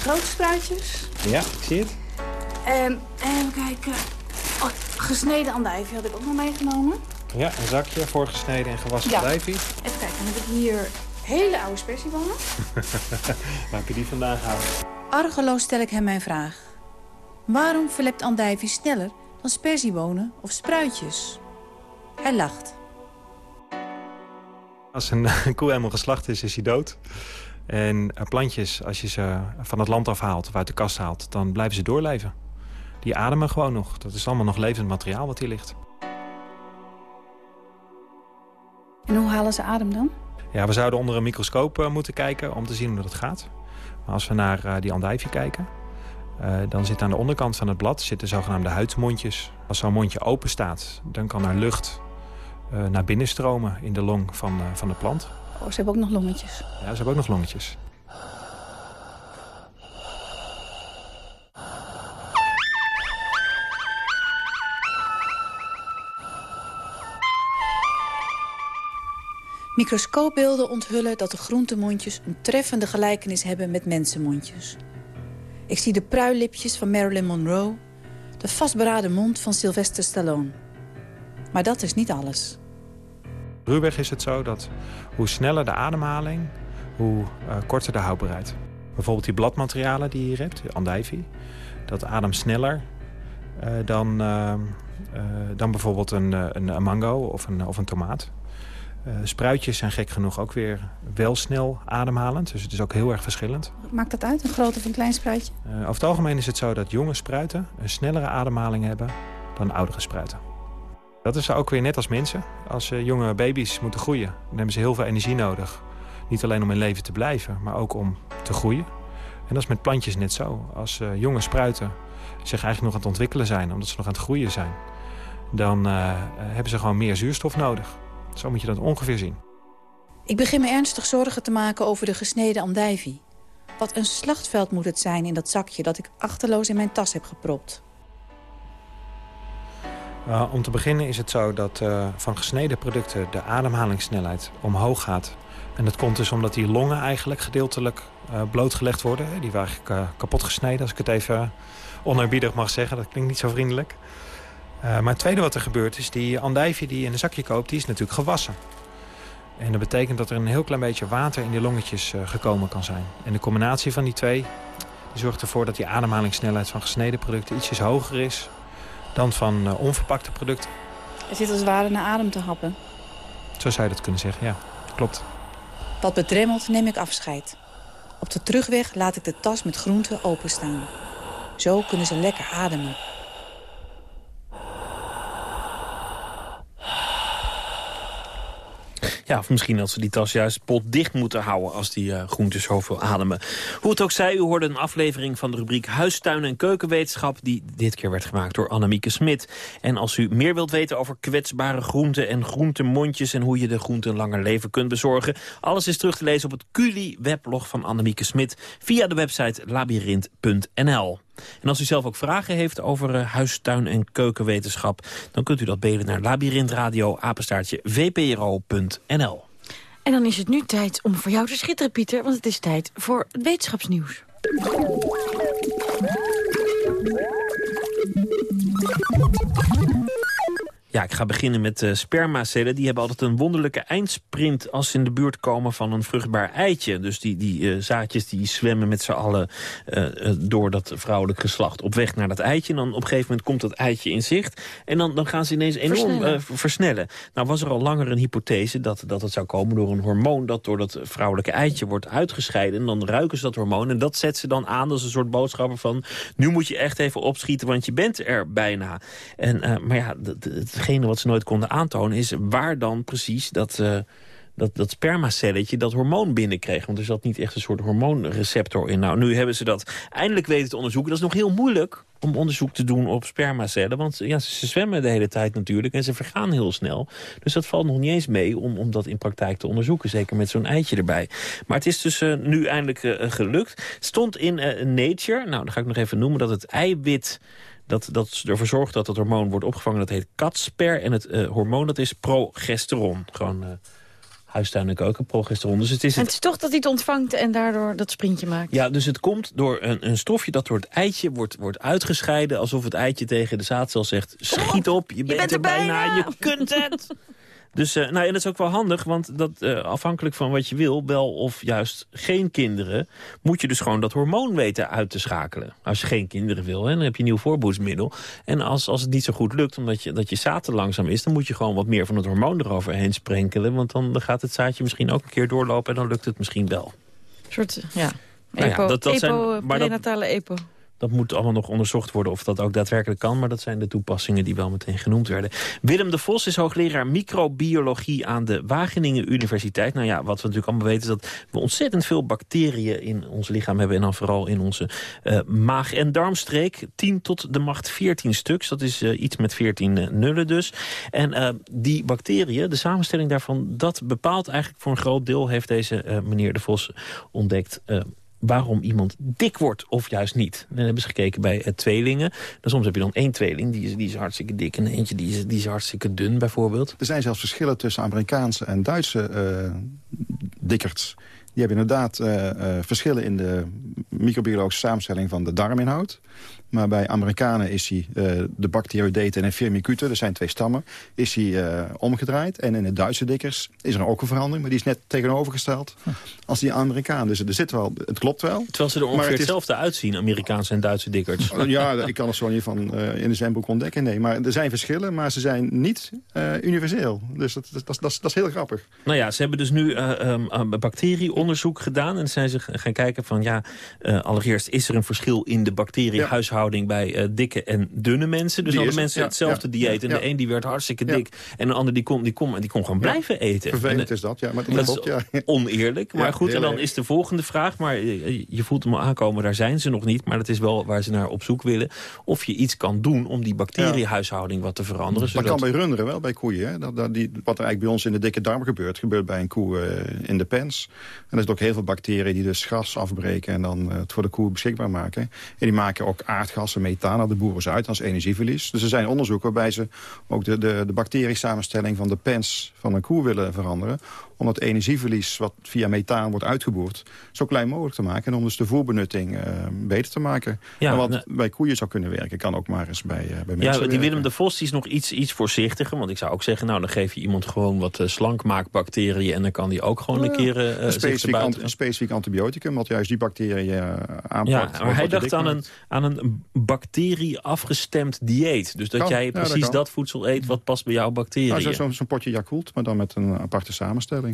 grote spruitjes. Ja, ik zie het. Um, even kijken. Oh, gesneden andijvie had ik ook nog meegenomen. Ja, een zakje voorgesneden en gewassen ja. andijvie. Even kijken, dan heb ik hier hele oude spersiebonen. Waar heb je die vandaan gehaald? Argeloos stel ik hem mijn vraag. Waarom verlept andijvie sneller dan spersiebonen of spruitjes? Hij lacht. Als een koe helemaal geslacht is, is hij dood. En plantjes, als je ze van het land afhaalt of uit de kast haalt... dan blijven ze doorleven. Die ademen gewoon nog. Dat is allemaal nog levend materiaal wat hier ligt. En hoe halen ze adem dan? Ja, we zouden onder een microscoop uh, moeten kijken om te zien hoe dat gaat. Maar als we naar uh, die andijvie kijken... Dan zit aan de onderkant van het blad zitten zogenaamde huidmondjes. Als zo'n mondje open staat, dan kan er lucht naar binnen stromen in de long van, van de plant. Oh, ze hebben ook nog longetjes. Ja, ze hebben ook nog longetjes. Microscoopbeelden onthullen dat de groentemondjes een treffende gelijkenis hebben met mensenmondjes. Ik zie de pruillipjes van Marilyn Monroe, de vastberaden mond van Sylvester Stallone. Maar dat is niet alles. Ruwweg is het zo dat hoe sneller de ademhaling, hoe uh, korter de houdbaarheid. Bijvoorbeeld die bladmaterialen die je hier hebt, de andijvie, dat ademt sneller uh, dan, uh, dan bijvoorbeeld een, een, mango of een, of een tomaat. spruitjes zijn gek genoeg ook weer wel snel ademhalend, dus het is ook heel erg verschillend. Maakt dat uit, een grote of een klein spruitje? over het algemeen is het zo dat jonge spruiten een snellere ademhaling hebben dan oudere spruiten. Dat is ook weer net als mensen. Als uh, jonge baby's moeten groeien, dan hebben ze heel veel energie nodig. Niet alleen om in leven te blijven, maar ook om te groeien. En dat is met plantjes net zo. Als uh, jonge spruiten zich eigenlijk nog aan het ontwikkelen zijn... omdat ze nog aan het groeien zijn... dan uh, hebben ze gewoon meer zuurstof nodig. Zo moet je dat ongeveer zien. Ik begin me ernstig zorgen te maken over de gesneden andijvie. Wat een slachtveld moet het zijn in dat zakje dat ik achterloos in mijn tas heb gepropt. Uh, om te beginnen is het zo dat uh, van gesneden producten de ademhalingssnelheid omhoog gaat. En dat komt dus omdat die longen eigenlijk gedeeltelijk uh, blootgelegd worden. Die waren eigenlijk kapot gesneden, als ik het even onerbiedig mag zeggen. Dat klinkt niet zo vriendelijk. maar het tweede wat er gebeurt is, die andijvie die je in een zakje koopt, die is natuurlijk gewassen. En dat betekent dat er een heel klein beetje water in die longetjes gekomen kan zijn. En de combinatie van die twee zorgt ervoor dat die ademhalingssnelheid van gesneden producten ietsjes hoger is dan van uh, onverpakte producten. Er zit als het ware naar adem te happen. Zo zou je dat kunnen zeggen, ja. Klopt. Wat bedremmeld neem ik afscheid. Op de terugweg laat ik de tas met groenten openstaan. Zo kunnen ze lekker ademen. Ja, of misschien als ze die tas juist potdicht moeten houden... als die uh, groenten zoveel ademen. Hoe het ook zij, u hoorde een aflevering van de rubriek Huistuin en Keukenwetenschap... die dit keer werd gemaakt door Annemieke Smit. En als u meer wilt weten over kwetsbare groenten en groentemondjes... en hoe je de groenten langer leven kunt bezorgen... alles is terug te lezen op het Culi-weblog van Annemieke Smit... via de website labyrinth.nl. En als u zelf ook vragen heeft over uh, huistuin- en keukenwetenschap... dan kunt u dat bellen naar labyrinthradio apenstaartje vpro.nl. En dan is het nu tijd om voor jou te schitteren, Pieter... want het is tijd voor het wetenschapsnieuws. Ja, ik ga beginnen met uh, spermacellen. Die hebben altijd een wonderlijke eindsprint als ze in de buurt komen van een vruchtbaar eitje. Dus die, die uh, zaadjes die zwemmen met z'n allen uh, door dat vrouwelijk geslacht op weg naar dat eitje. En dan op een gegeven moment komt dat eitje in zicht. En dan, dan gaan ze ineens enorm versnellen. versnellen. Nou was er al langer een hypothese dat, dat het zou komen door een hormoon dat door dat vrouwelijke eitje wordt uitgescheiden. En dan ruiken ze dat hormoon en dat zet ze dan aan als een soort boodschapper van... nu moet je echt even opschieten, want je bent er bijna. En, maar ja, het hetgene wat ze nooit konden aantonen is waar dan precies dat, uh, dat, dat spermacelletje dat hormoon binnenkreeg. Want er zat niet echt een soort hormoonreceptor in. Nou, nu hebben ze dat eindelijk weten te onderzoeken. Dat is nog heel moeilijk om onderzoek te doen op spermacellen. Want ja, ze zwemmen de hele tijd natuurlijk en ze vergaan heel snel. Dus dat valt nog niet eens mee om, om dat in praktijk te onderzoeken. Zeker met zo'n eitje erbij. Maar het is dus uh, nu eindelijk uh, gelukt. Stond in Nature, nou dan ga ik nog even noemen... dat het eiwit dat, dat ervoor zorgt dat het hormoon wordt opgevangen. Dat heet catsper. En het uh, hormoon dat is progesteron. Gewoon uh, huistuin en keuken, progesteron. Dus het is, het... het is toch dat hij het ontvangt en daardoor dat sprintje maakt. Ja, dus het komt door een, een stofje dat door het eitje wordt, wordt uitgescheiden. Alsof het eitje tegen de zaadcel zegt, schiet op, je, je bent, bent, er bijna, bijna, je kunt het. Dus uh, nou, en dat is ook wel handig, want dat, uh, afhankelijk van wat je wil... wel of juist geen kinderen... moet je dus gewoon dat hormoon weten uit te schakelen. Als je geen kinderen wil, hè, dan heb je een nieuw voorboedsmiddel. En als, als het niet zo goed lukt, omdat je, dat je zaad te langzaam is... dan moet je gewoon wat meer van het hormoon eroverheen sprenkelen. Want dan, dan gaat het zaadje misschien ook een keer doorlopen... en dan lukt het misschien wel. Een soort, ja... Epo, nou ja, dat, dat epo, zijn, maar prenatale epo. Dat moet allemaal nog onderzocht worden of dat ook daadwerkelijk kan. Maar dat zijn de toepassingen die wel meteen genoemd werden. Willem de Vos is hoogleraar microbiologie aan de Wageningen Universiteit. Nou ja, wat we natuurlijk allemaal weten is dat we ontzettend veel bacteriën in ons lichaam hebben. En dan vooral in onze uh, maag- en darmstreek. 10 tot de macht 14 stuks. Dat is uh, iets met 14 uh, nullen dus. En die bacteriën, de samenstelling daarvan, dat bepaalt eigenlijk voor een groot deel, heeft deze meneer de Vos ontdekt waarom iemand dik wordt of juist niet. Dan hebben ze gekeken bij uh, tweelingen. Dan soms heb je dan één tweeling, die is, die is hartstikke dik... en eentje die is, die is hartstikke dun bijvoorbeeld. Er zijn zelfs verschillen tussen Amerikaanse en Duitse uh, dikkerts. Die hebben inderdaad uh, verschillen in de microbiologische samenstelling van de darminhoud. Maar bij Amerikanen is hij, uh, de Bacteroideten en Firmicutes, er zijn twee stammen, is hij uh, omgedraaid. En in de Duitse dikkers is er ook een verandering, maar die is net tegenovergesteld als die Amerikaan. Dus er zit wel, het klopt wel. Terwijl ze er ongeveer is... hetzelfde uitzien, Amerikaanse en Duitse dikkers. ja, ik kan het zo niet van uh, in de zwemboek ontdekken, nee. Maar er zijn verschillen, maar ze zijn niet universeel. Dus dat, dat, dat, dat, is heel grappig. Nou ja, ze hebben dus nu um, bacterieonderzoek gedaan. En zijn ze gaan kijken van, ja, allereerst is er een verschil in de bacteriehuishouding bij uh, dikke en dunne mensen. Dus hadden mensen hetzelfde dieet. En de een die werd hartstikke dik. En de ander die kon, die kon, die kon gewoon blijven eten. Vervelend en, is dat, ja. Maar dat, dat is oneerlijk. Maar goed, en dan is de volgende vraag. Maar je, je voelt hem al aankomen, daar zijn ze nog niet. Maar dat is wel waar ze naar op zoek willen. Of je iets kan doen om die bacteriehuishouding wat te veranderen. Dat zodat... kan bij runderen wel, bij koeien. Hè? Dat, dat, die, wat er eigenlijk bij ons in de dikke darm gebeurt, gebeurt bij een koe uh, in de pens. En er zitten ook heel veel bacteriën die dus gras afbreken... en dan uh, het voor de koe beschikbaar maken. En die maken ook aardgassen, methaan naar de boeren uit als energieverlies. Dus er zijn onderzoeken waarbij ze ook de, de, de bacteriesamenstelling van de pens van een koe willen veranderen om het energieverlies wat via methaan wordt uitgeboord... zo klein mogelijk te maken en om dus de voerbenutting uh, beter te maken. Ja, wat nou, bij koeien zou kunnen werken, kan ook maar eens bij, uh, bij mensen Ja, die Willem de Vos is nog iets, iets voorzichtiger. Want ik zou ook zeggen, nou dan geef je iemand gewoon wat uh, slankmaakbacteriën... en dan kan die ook gewoon een keer een, specifiek een specifiek antibioticum, wat juist die bacteriën aanpakt. Ja, maar hij dacht aan een, aan een bacterie afgestemd dieet. Dus dat kan. jij precies ja, dat, dat, voedsel eet wat past bij jouw bacteriën. Nou, Zo'n zo potje Yakult, maar dan met een aparte samenstelling.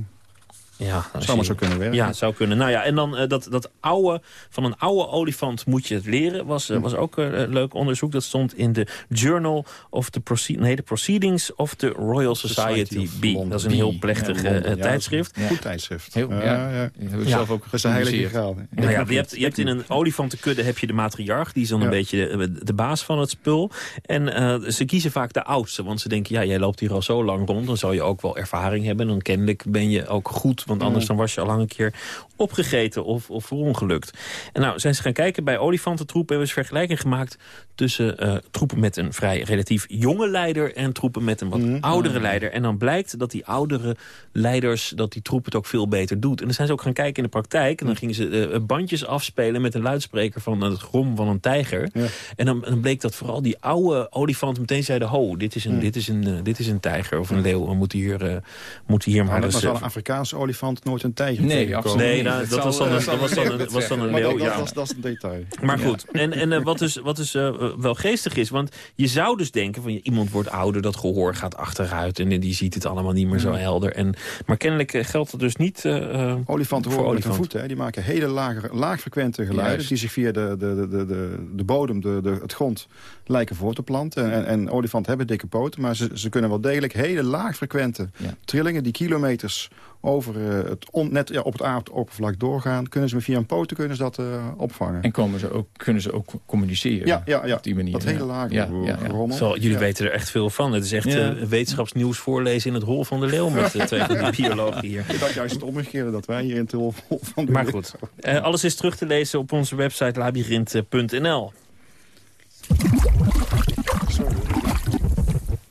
Ja, dat zou maar zo kunnen werken. Ja, het zou kunnen. Nou ja, en dan uh, dat, dat oude, van een oude olifant moet je het leren. Was, uh, was ook uh, leuk onderzoek. Dat stond in de Journal of the, Proceed nee, the Proceedings of the Royal Society, Society B. Dat is een heel plechtig ja, tijdschrift. Ja, goed tijdschrift. Heel, ja, ja. ja. zelf ook dat is een heilige graal. Nou ja, je, hebt, je hebt in een olifantenkudde heb je de matriarch. Die is dan een beetje de, de, baas van het spul. En ze kiezen vaak de oudste. Want ze denken, ja, jij loopt hier al zo lang rond. Dan zou je ook wel ervaring hebben. En dan kennelijk ben je ook goed want anders dan was je al lang een keer opgegeten of, of verongelukt. En nou zijn ze gaan kijken bij olifantentroepen. Hebben ze vergelijking gemaakt tussen uh, troepen met een vrij relatief jonge leider... en troepen met een wat mm. oudere leider. En dan blijkt dat die oudere leiders, dat die troep het ook veel beter doet. En dan zijn ze ook gaan kijken in de praktijk. En dan gingen ze uh, bandjes afspelen met een luidspreker van het grom van een tijger. Ja. En dan, dan, bleek dat vooral die oude olifanten meteen zeiden... ho, dit is een, mm. dit is een, uh, dit is een tijger of een leeuw. We moeten hier, moeten hier maar, maar eens... Maar zal een Afrikaanse olifant nooit een tijger Nee, absoluut nee nou, dat, was dan een, dat was dan een, was dan een leeuw. Ja. Dat, is een detail. Maar goed, en, en wat dus, wat dus wel geestig is. Want je zou dus denken van iemand wordt ouder, dat gehoor gaat achteruit. En die ziet het allemaal niet meer zo helder. En, maar kennelijk geldt dat dus niet uh, Olifanten horen met hun voeten. Hè. Die maken hele lage, laagfrequente geluiden. Juist. Die zich via de, de, de, de, de bodem, de, de, het grond, lijken voor te planten. En, en olifanten hebben dikke poten. Maar ze, ze kunnen wel degelijk hele laagfrequente ja. trillingen die kilometers over het on, net ja, op het aardoppervlak doorgaan. Kunnen ze via een poten kunnen ze dat opvangen. En komen ze ook, kunnen ze ook communiceren ja, ja, ja. op die manier. Dat hele lage ja, ja, Zo, jullie weten er echt veel van. Het is echt wetenschapsnieuws voorlezen in het hol van de leeuw met de twee van die biologen hier. Ik dacht juist het omgekeerde dat wij hier in het hol van de Maar goed, alles is terug te lezen op onze website labyrinth.nl.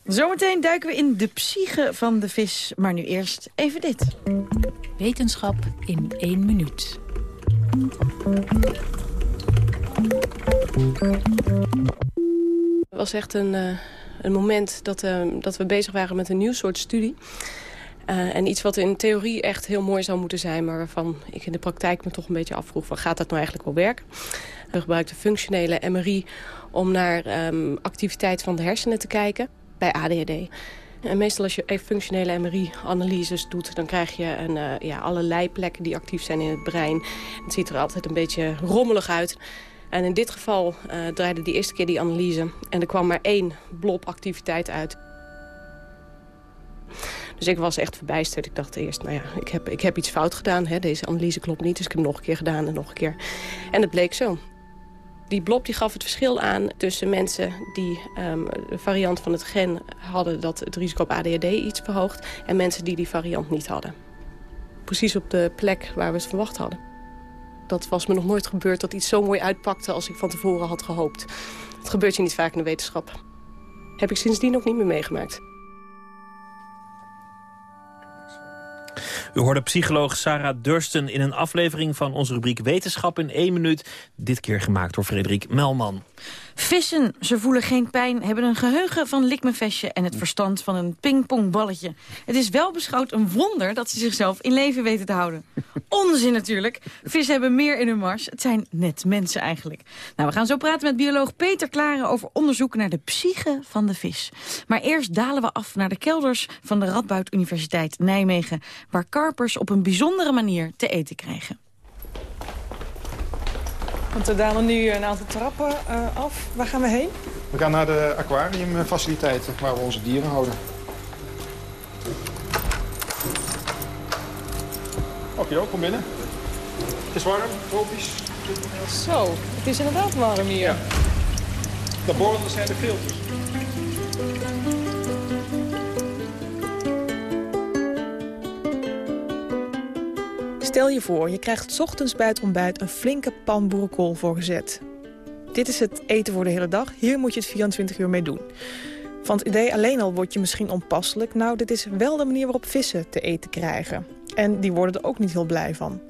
Zometeen duiken we in de psyche van de vis. Maar nu eerst even dit. Wetenschap in één minuut. Het was echt een, uh, een moment dat, uh, dat we bezig waren met een nieuw soort studie. Uh, en iets wat in theorie echt heel mooi zou moeten zijn... maar waarvan ik in de praktijk me toch een beetje afvroeg... van gaat dat nou eigenlijk wel werken? We gebruikten functionele MRI om naar um, activiteit van de hersenen te kijken bij ADHD. En meestal als je functionele MRI-analyses doet... dan krijg je een, uh, ja, allerlei plekken die actief zijn in het brein. Het ziet er altijd een beetje rommelig uit. En in dit geval uh, draaide die eerste keer die analyse... en er kwam maar één blob activiteit uit. Dus ik was echt verbijsterd. Ik dacht eerst, nou ja, ik heb, ik heb iets fout gedaan. Hè? Deze analyse klopt niet, dus ik heb hem nog een keer gedaan en nog een keer. En het bleek zo. Die blob die gaf het verschil aan tussen mensen die um, de variant van het gen hadden... dat het risico op ADHD iets verhoogt... en mensen die die variant niet hadden. Precies op de plek waar we het verwacht hadden. Dat was me nog nooit gebeurd dat iets zo mooi uitpakte als ik van tevoren had gehoopt. Het gebeurt je niet vaak in de wetenschap. Heb ik sindsdien ook niet meer meegemaakt. U hoorde psycholoog Sarah Dursten in een aflevering van onze rubriek Wetenschap in één minuut. Dit keer gemaakt door Frederik Melman. Vissen, ze voelen geen pijn, hebben een geheugen van likmevestje... en het verstand van een pingpongballetje. Het is wel beschouwd een wonder dat ze zichzelf in leven weten te houden. Onzin natuurlijk. Vissen hebben meer in hun mars. Het zijn net mensen eigenlijk. Nou, we gaan zo praten met bioloog Peter Klaren... over onderzoek naar de psyche van de vis. Maar eerst dalen we af naar de kelders van de Radboud Universiteit Nijmegen... waar karpers op een bijzondere manier te eten krijgen. Want we dalen nu een aantal trappen uh, af. Waar gaan we heen? We gaan naar de aquariumfaciliteiten waar we onze dieren houden. Oké, kom binnen. Het is warm, tropisch. Zo, het is inderdaad warm hier. Ja. Daarboven zijn de filters. Stel je voor, je krijgt ochtends bij het ontbijt een flinke pan boerenkool voorgezet. Dit is het eten voor de hele dag, hier moet je het 24 uur mee doen. Van het idee alleen al word je misschien onpasselijk. Nou, dit is wel de manier waarop vissen te eten krijgen. En die worden er ook niet heel blij van.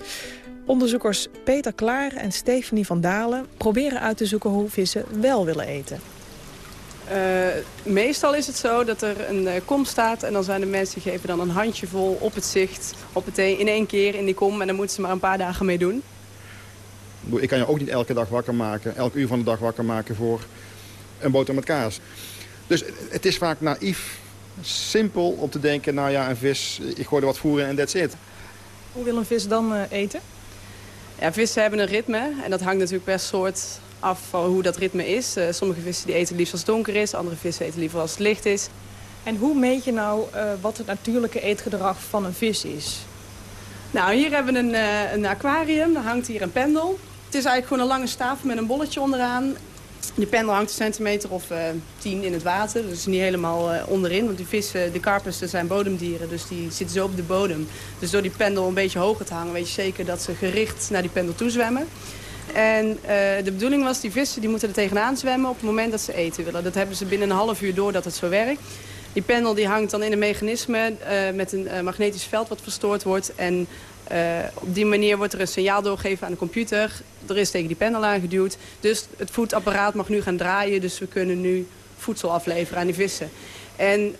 Onderzoekers Peter Klaar en Stephanie van Dalen proberen uit te zoeken hoe vissen wel willen eten. Uh, meestal is het zo dat er een uh, kom staat en dan zijn de mensen die geven dan een handjevol op het zicht, op het een, in één keer in die kom en dan moeten ze maar een paar dagen mee doen. Ik kan je ook niet elke dag wakker maken, elk uur van de dag wakker maken voor een boter met kaas. Dus het is vaak naïef, simpel om te denken, nou ja, een vis, ik gooi er wat voer in en that's it. Hoe wil een vis dan uh, eten? Ja, vissen hebben een ritme en dat hangt natuurlijk per soort af van hoe dat ritme is. Uh, sommige vissen die eten liefst als het donker is, andere vissen eten liever als het licht is. En hoe meet je nou uh, wat het natuurlijke eetgedrag van een vis is? Nou, hier hebben we een, uh, een aquarium, daar hangt hier een pendel. Het is eigenlijk gewoon een lange stafel met een bolletje onderaan. Die pendel hangt een centimeter of tien in het water, dus niet helemaal onderin. Want die vissen, de karpers, dat zijn bodemdieren, dus die zitten zo op de bodem. Dus door die pendel een beetje hoger te hangen, weet je zeker dat ze gericht naar die pendel toe zwemmen. En uh, de bedoeling was, die vissen die moeten er tegenaan zwemmen op het moment dat ze eten willen. Dat hebben ze binnen een half uur door dat het zo werkt. Die pendel die hangt dan in een mechanisme uh, met een uh, magnetisch veld wat verstoord wordt. En op die manier wordt er een signaal doorgegeven aan de computer. Er is tegen die pendel aangeduwd. Dus het voedapparaat mag nu gaan draaien. Dus we kunnen nu voedsel afleveren aan die vissen. En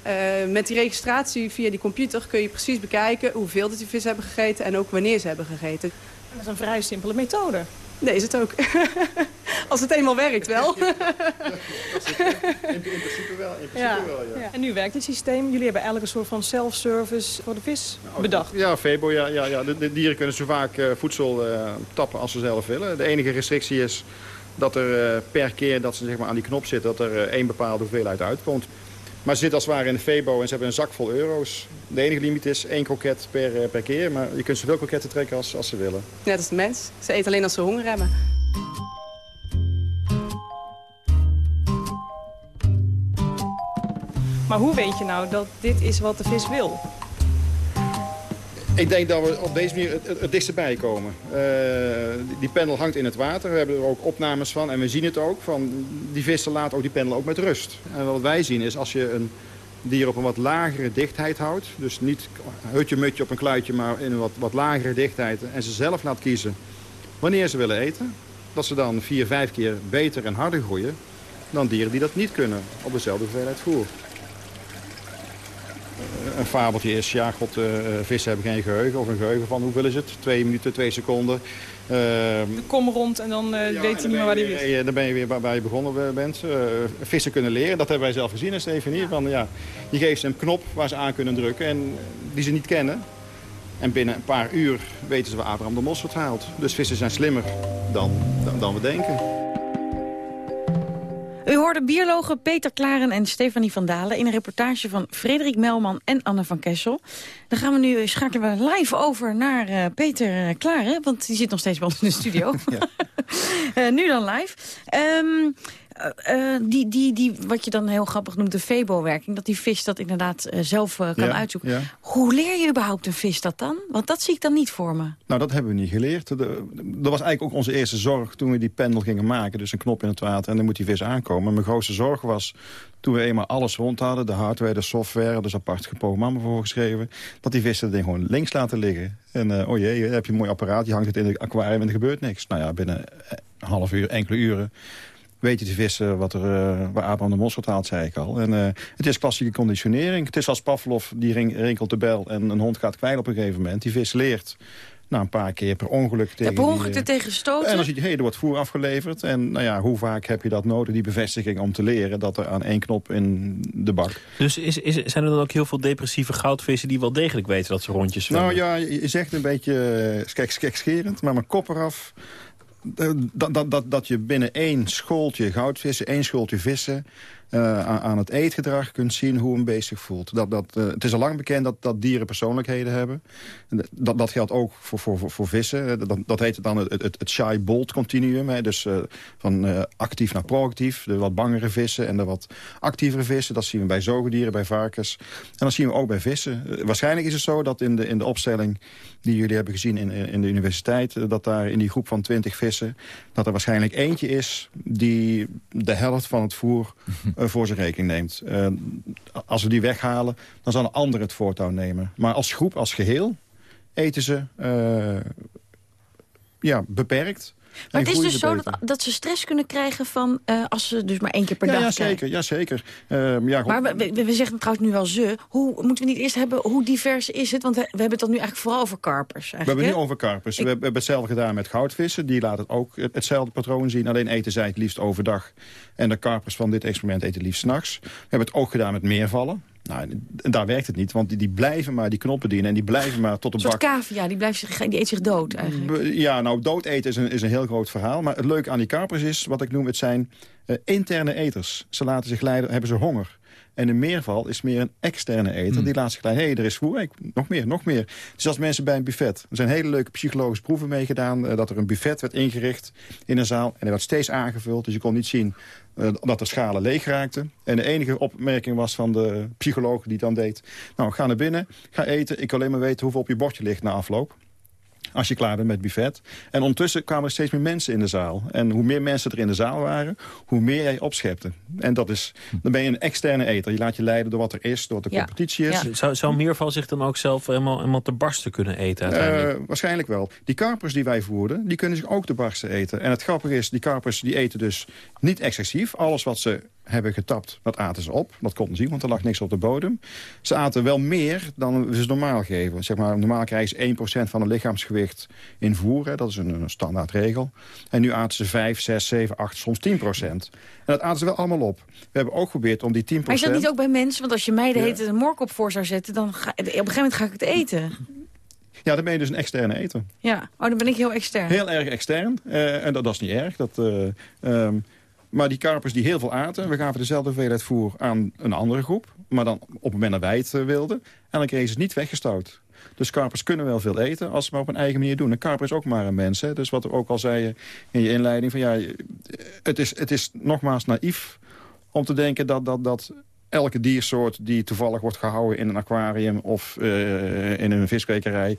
met die registratie via die computer kun je precies bekijken hoeveel dat die vissen hebben gegeten en ook wanneer ze hebben gegeten. Dat is een vrij simpele methode. Nee, is het ook. Als het eenmaal werkt wel. in, in, principe wel. In principe ja. wel ja. Ja. En nu werkt het systeem. Jullie hebben eigenlijk een soort van self-service voor de vis bedacht. Ja, Febo. Ja, ja, ja. De, de dieren kunnen zo vaak uh, voedsel uh, tappen als ze zelf willen. De enige restrictie is dat er uh, per keer dat ze zeg maar, aan die knop zitten... dat er één bepaalde hoeveelheid uitkomt. Maar ze zitten als het ware in de Febo en ze hebben een zak vol euro's. De enige limiet is één kroket per, eh, per keer. Maar je kunt zoveel kroketten trekken als, als ze willen. Net als de mens. Ze eten alleen als ze honger hebben. Maar hoe weet je nou dat dit is wat de vis wil? Ik denk dat we op deze manier het, het, bij komen. Uh, die pendel hangt in het water. We hebben er ook opnames van. En we zien het ook. Van, die vissen laten ook die pendel ook met rust. En wat wij zien is als je een dier op een wat lagere dichtheid houdt. Dus niet hutje-mutje op een kluitje, maar in een wat, wat lagere dichtheid. En ze zelf laat kiezen wanneer ze willen eten. Dat ze dan vier, vijf keer beter en harder groeien dan dieren die dat niet kunnen op dezelfde hoeveelheid voer een fabeltje is, ja, god, uh, vissen hebben geen geheugen. Of een geheugen van, hoeveel is het? Twee minuten, twee seconden. Uh, Kom rond en dan uh, ja, weet hij niet meer waar hij is. Dan ben je weer waar je begonnen bent. vissen kunnen leren, dat hebben wij zelf gezien in Stefanie. Van, ja, je geeft ze een knop waar ze aan kunnen drukken en die ze niet kennen. En binnen een paar uur weten ze waar Abraham de Mos haalt. Dus vissen zijn slimmer dan, dan, dan we denken. U hoorde biologen Peter Klaren en Stefanie van Dalen... in een reportage van Frederik Melman en Anne van Kessel. Dan gaan we nu schakelen we live over naar uh, Peter Klaren... want die zit nog steeds bij ons in de studio. uh, nu dan live. Um, uh, die, die, die, wat je dan heel grappig noemt, de Febo-werking... dat die vis dat inderdaad uh, zelf uh, kan uitzoeken. Hoe leer je überhaupt een vis dat dan? Want dat zie ik dan niet voor me. Nou, dat hebben we niet geleerd. Dat was eigenlijk ook onze eerste zorg toen we die pendel gingen maken. Dus een knop in het water en dan moet die vis aankomen. Mijn grootste zorg was toen we eenmaal alles rond hadden... de hardware, de software, dus apart geprogramma's voorgeschreven... dat die vissen het ding gewoon links laten liggen. En oh jee, heb je een mooi apparaat, je hangt het in het aquarium en er gebeurt niks. Nou ja, binnen een half uur, enkele uren weet je te vissen wat er, uh, waar Abraham de Mos haalt, zei ik al. En, uh, het is klassieke conditionering. Het is als Pavlov, die rinkelt de bel en een hond gaat kwijt op een gegeven moment. Die vis leert nou, een paar keer per ongeluk tegen... Ja, per ongeluk er tegen gestoten? En dan zie je, hey, er wordt voer afgeleverd. En nou ja, hoe vaak heb je dat nodig, die bevestiging om te leren... dat er aan één knop in de bak... Dus is, is, zijn er dan ook heel veel depressieve goudvissen... die wel degelijk weten dat ze rondjes zwemmen? Nou ja, je zegt een beetje skekscherend, maar mijn kop eraf dat, dat, dat, dat je binnen één schooltje goudvissen, één schooltje vissen... Uh, aan het eetgedrag kunt zien hoe een beest zich voelt. Dat, dat, uh, het is al lang bekend dat, dat dieren persoonlijkheden hebben. Dat, dat geldt ook voor, voor, voor, vissen. Dat, dat heet dan het, het, het shy-bold continuum. Hè. Dus van actief naar proactief. De wat bangere vissen en de wat actievere vissen. Dat zien we bij zoogdieren, bij varkens. En dat zien we ook bij vissen. waarschijnlijk is het zo dat in de, in de opstelling die jullie hebben gezien in, in de universiteit... dat daar in die groep van 20 vissen... dat er waarschijnlijk eentje is die de helft van het voer voor zijn rekening neemt. Uh, als we die weghalen, dan zal een ander het voortouw nemen. Maar als groep, als geheel, eten ze uh, ja, beperkt. Maar het is dus zo dat, dat, ze stress kunnen krijgen van uh, als ze dus maar één keer per ja, dag ja, zeker, ja, zeker. Uh, ja, maar we, we, zeggen trouwens nu wel ze. Hoe moeten we niet eerst hebben, hoe divers is het? Want we, we hebben het dan nu eigenlijk vooral over karpers. We hebben het nu over karpers. We, hebben hetzelfde gedaan met goudvissen. Die laten het ook hetzelfde patroon zien. Alleen eten zij het liefst overdag. En de karpers van dit experiment eten het liefst s'nachts. We hebben het ook gedaan met meervallen. Nou, daar werkt het niet, want die, die blijven maar die knoppen dienen... en die blijven maar tot de bak... Een soort cavia, die, blijft zich, die eet zich dood eigenlijk. Ja, nou, dood eten is een, is een heel groot verhaal. Maar het leuke aan die karpers is, wat ik noem, het zijn uh, interne eters. Ze laten zich leiden, hebben ze honger. En een meerval is meer een externe eter. Hmm. Die laat zich leiden, hé, hey, er is voer, nog meer, nog meer. Dus als mensen bij een buffet. Er zijn hele leuke psychologische proeven meegedaan... Uh, dat er een buffet werd ingericht in een zaal. En er werd steeds aangevuld, dus je kon niet zien uh, dat de schalen leeg raakten. En de enige opmerking was van de psycholoog die dan deed... nou, ga naar binnen, ga eten. Ik wil alleen maar weten hoeveel op je bordje ligt na afloop als je klaar bent met buffet. En ondertussen kwamen er steeds meer mensen in de zaal. En hoe meer mensen er in de zaal waren, hoe meer jij opschepte. En dat is, dan ben je een externe eter. Je laat je leiden door wat er is, door wat de competitie is. Ja. Zou, zou Meerval zich dan ook zelf helemaal, helemaal te barsten kunnen eten uiteindelijk? Uh, waarschijnlijk wel. Die karpers die wij voerden, die kunnen zich ook te barsten eten. En het grappige is, die karpers die eten dus niet excessief. Alles wat ze hebben getapt, dat aten ze op. Dat kon zien, want er lag niks op de bodem. Ze aten wel meer dan we ze normaal geven. Zeg maar, normaal krijgen ze 1% van het lichaamsgewicht in voer. Hè. Dat is een, een standaard regel. En nu aten ze 5, 6, 7, 8, soms 10%. En dat aten ze wel allemaal op. We hebben ook geprobeerd om die 10%... Maar is dat niet ook bij mensen? Want als je mij de ja. een mork op voor zou zetten... dan ga, op een gegeven moment ga ik het eten. Ja, dan ben je dus een externe eter. Ja, oh, dan ben ik heel extern. Heel erg extern. Uh, en dat, dat, is niet erg. Dat, uh, um, Maar die karpers die heel veel aten, we gaven dezelfde hoeveelheid voer aan een andere groep. Maar dan op het moment dat wij het wilden. En dan kregen ze het niet weggestouwd. Dus karpers kunnen wel veel eten als ze maar op een eigen manier doen. Een karper is ook maar een mens. Hè? Dus wat we ook al zei in je inleiding. Van, ja, het, is, het is nogmaals naïef om te denken dat, dat, dat elke diersoort die toevallig wordt gehouden in een aquarium of uh, in een viskwekerij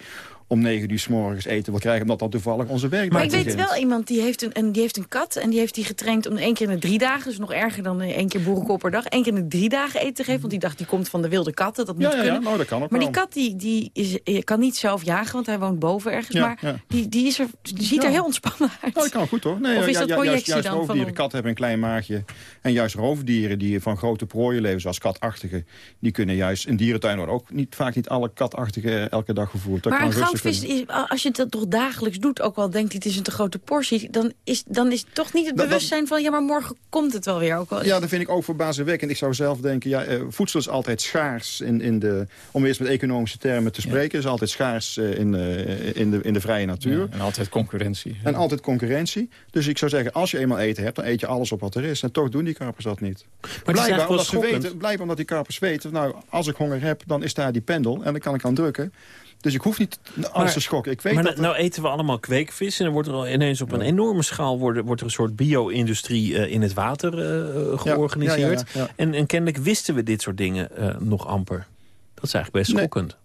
om negen uur s morgens eten wil krijgen... omdat dat toevallig onze werk Maar ik weet wel iemand die heeft, een, die heeft een kat... en die heeft die getraind om één keer in de drie dagen... dus nog erger dan één keer boerenkool per dag... één keer in de drie dagen eten te geven. Want die dacht, die komt van de wilde katten. Dat moet ja, ja, kunnen. Ja, nou, dat kan ook maar die kat die, die is, kan niet zelf jagen, want hij woont boven ergens. Maar Die, die, is er, die ziet er heel ontspannen uit. Nou, dat kan goed hoor. Nee, of is dat projectie juist, juist dan? roofdieren, van katten hebben een klein maagje. En juist roofdieren die van grote prooien leven, zoals katachtigen... die kunnen juist in dierentuin worden ook niet, vaak niet alle katachtigen elke dag gevoerd. Dat maar kan is, als je dat toch dagelijks doet... ook al denkt hij het is een te grote portie... dan is, dan is toch niet het Dat- bewustzijn van... ja, maar morgen komt het wel weer. Ook al, Ja, dat vind ik ook verbazingwekkend. Ik zou zelf denken, ja, eh, voedsel is altijd schaars. In, in de, om eerst met economische termen te spreken... is altijd schaars eh, in, eh, in, de, in de vrije natuur. Ja, en altijd concurrentie. En altijd concurrentie. Dus ik zou zeggen, als je eenmaal eten hebt, dan eet je alles op wat er is. En toch doen die karpers dat niet. eigenlijk blijkbaar, omdat ze weten, blijkbaar omdat die karpers weten... nou, als ik honger heb, dan is daar die pendel en dan kan ik aan drukken. Dus ik hoef niet alles te schokken. Ik weet maar dat nou, nou eten we allemaal kweekvis... en dan wordt er al ineens op een enorme schaal... wordt, wordt er een soort bio-industrie eh, in het water eh, georganiseerd. ja, ja. En, en kennelijk wisten we dit soort dingen eh, nog amper. Dat is eigenlijk best Nee. schokkend.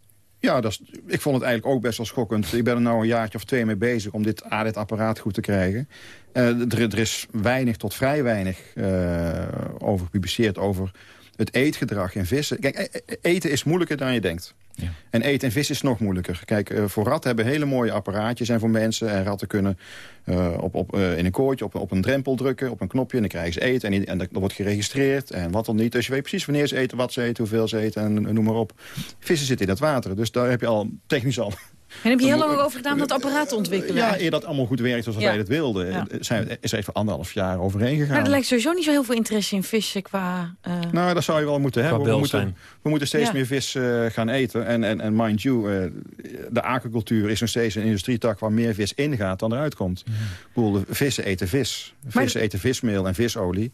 Ja, dat is, ik vond het eigenlijk ook best wel schokkend. Ik ben er nou een jaartje of twee mee bezig om dit, ah, dit apparaat goed te krijgen. Eh, er, er is weinig tot vrij weinig eh, over gepubliceerd over het eetgedrag in vissen. Kijk, e- e- eten is moeilijker dan je denkt. En eten en vis is nog moeilijker. Kijk, eh, voor ratten hebben hele mooie apparaatjes en voor mensen. En ratten kunnen eh, op, op, eh, in een kooitje op, op een drempel drukken, op een knopje... en dan krijgen ze eten en, en dat dat wordt geregistreerd en wat dan niet. Dus je weet precies wanneer ze eten, wat ze eten, hoeveel ze eten en, noem maar op. Vissen zitten in het water, dus daar heb je al technisch al... En heb je heel lang over gedaan om dat apparaat te ontwikkelen? Ja, eer dat allemaal goed werkt zoals Ja. wij dat wilden... Ja. Zijn, is er even anderhalf jaar overheen gegaan. Maar er lijkt sowieso niet zo heel veel interesse in vissen qua... eh, Nou, dat zou je wel moeten hebben. We moeten, we moeten steeds Ja. meer vis eh, gaan eten. En, en, en mind you, eh, de aquacultuur is nog steeds een industrietak... waar meer vis ingaat dan eruit komt. Ik bedoel, vissen eten vis. Vissen eten vismeel en visolie.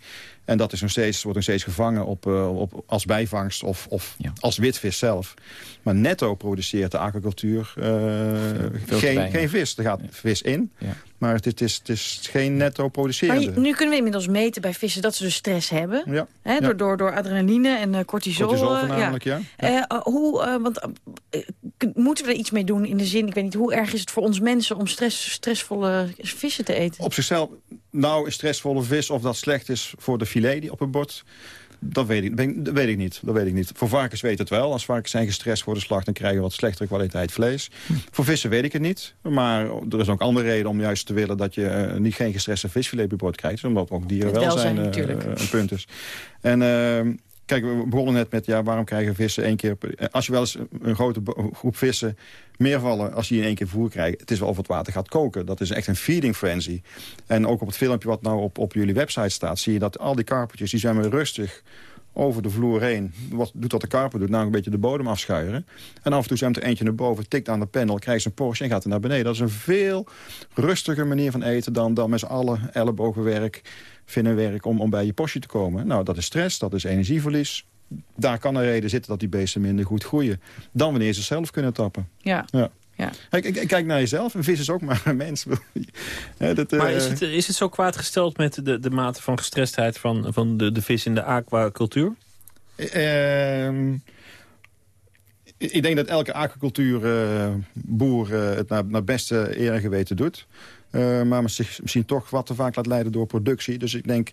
En dat is nog steeds, wordt nog steeds gevangen op, eh, op, als bijvangst of, of als witvis zelf. Maar netto produceert de aquacultuur eh, geen, geen vis. Er gaat vis in, maar het, het, is, het is geen netto producerende. je- nu kunnen we inmiddels meten bij vissen dat ze dus stress hebben. Ja. Hè, Ja. door, door, door adrenaline en eh, cortisol. Cortisol voornamelijk, ja. Eh, eh, hoe, eh, want, moeten we er iets mee doen in de zin... ik weet niet, hoe erg is het voor ons mensen om stress, stressvolle vissen te eten? Op zichzelf, nou is stressvolle vis of dat slecht is voor de filet die op het bord... Dat weet, ik, ben- dat weet ik niet. Dat weet ik niet. Voor varkens weet het wel. Als varkens zijn gestrest voor de slacht, dan krijgen we wat slechtere kwaliteit vlees. Voor vissen weet ik het niet. Maar er is ook andere reden om juist te willen dat je eh, niet geen gestreste visfilet op je bord krijgt. Omdat ook dierenwelzijn eh, natuurlijk. eh, een punt is. En eh, kijk, we begonnen net met ja, waarom krijgen vissen één keer... eh, Als je wel eens een grote groep vissen meer vallen als die in één keer voer krijgen. Het is wel of het water gaat koken. Dat is echt een feeding frenzy. En ook op het filmpje wat nou op, op jullie website staat... zie je dat al die karpertjes, die zijn weer rustig over de vloer heen. Wat doet wat de karper doet, nou een beetje de bodem afschuieren. En af en toe zwemt er eentje naar boven, tikt aan de pendel... krijgt zijn Porsche en gaat er naar beneden. Dat is een veel rustiger manier van eten... dan, dan met z'n allen ellebogenwerk, vinnenwerk om, om bij je postje te komen. Nou, dat is stress, dat is energieverlies. Daar kan een reden zitten dat die beesten minder goed groeien... dan wanneer ze zelf kunnen tappen. Ja. Ja. Ja. Kijk, kijk- kijk naar jezelf. Een vis is ook maar een mens. Hè, dat, Maar eh, is het, is het zo kwaad gesteld met de, de mate van gestrestheid van, van de, de vis in de aquacultuur? Ehm, ik denk dat elke aquacultuurboer eh, het naar, naar beste eer en geweten doet. Eh, maar misschien toch wat te vaak laat leiden door productie. Dus ik denk,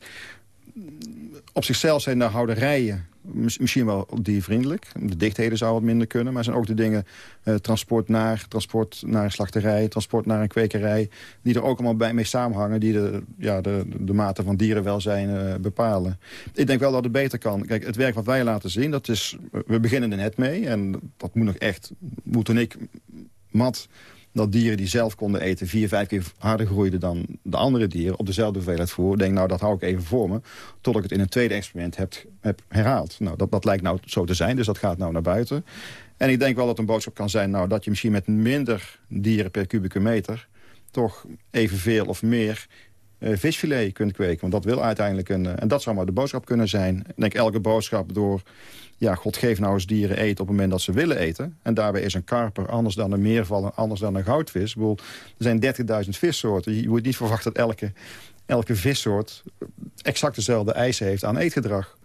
op zichzelf zijn de houderijen mis- misschien wel diervriendelijk. De dichtheden zou wat minder kunnen. Maar zijn ook de dingen eh, transport naar, transport naar een slachterij... transport naar een kwekerij... die er ook allemaal bij mee samenhangen... die de, ja, de, de mate van dierenwelzijn eh, bepalen. Ik denk wel dat het beter kan. Kijk, het werk wat wij laten zien, dat is... We beginnen er net mee en dat moet nog echt... Moet en ik, mat dat dieren die zelf konden eten... vier, vijf keer harder groeiden dan de andere dieren... op dezelfde hoeveelheid voer. Denk, nou, dat hou ik even voor me... tot ik het in een tweede experiment heb, heb herhaald. Nou, dat, dat lijkt nou zo te zijn, dus dat gaat nou naar buiten. En ik denk wel dat een boodschap kan zijn... Nou, dat je misschien met minder dieren per kubieke meter... toch evenveel of meer visfilet kunt kweken. Want dat wil uiteindelijk een... en dat zou maar de boodschap kunnen zijn. Denk elke boodschap door... Ja, God geeft nou eens dieren eten op het moment dat ze willen eten. En daarbij is een karper anders dan een meerval anders dan een goudvis. Ik bedoel, er zijn 30.000 vissoorten. Je moet niet verwachten dat elke, elke vissoort exact dezelfde eisen heeft aan eetgedrag.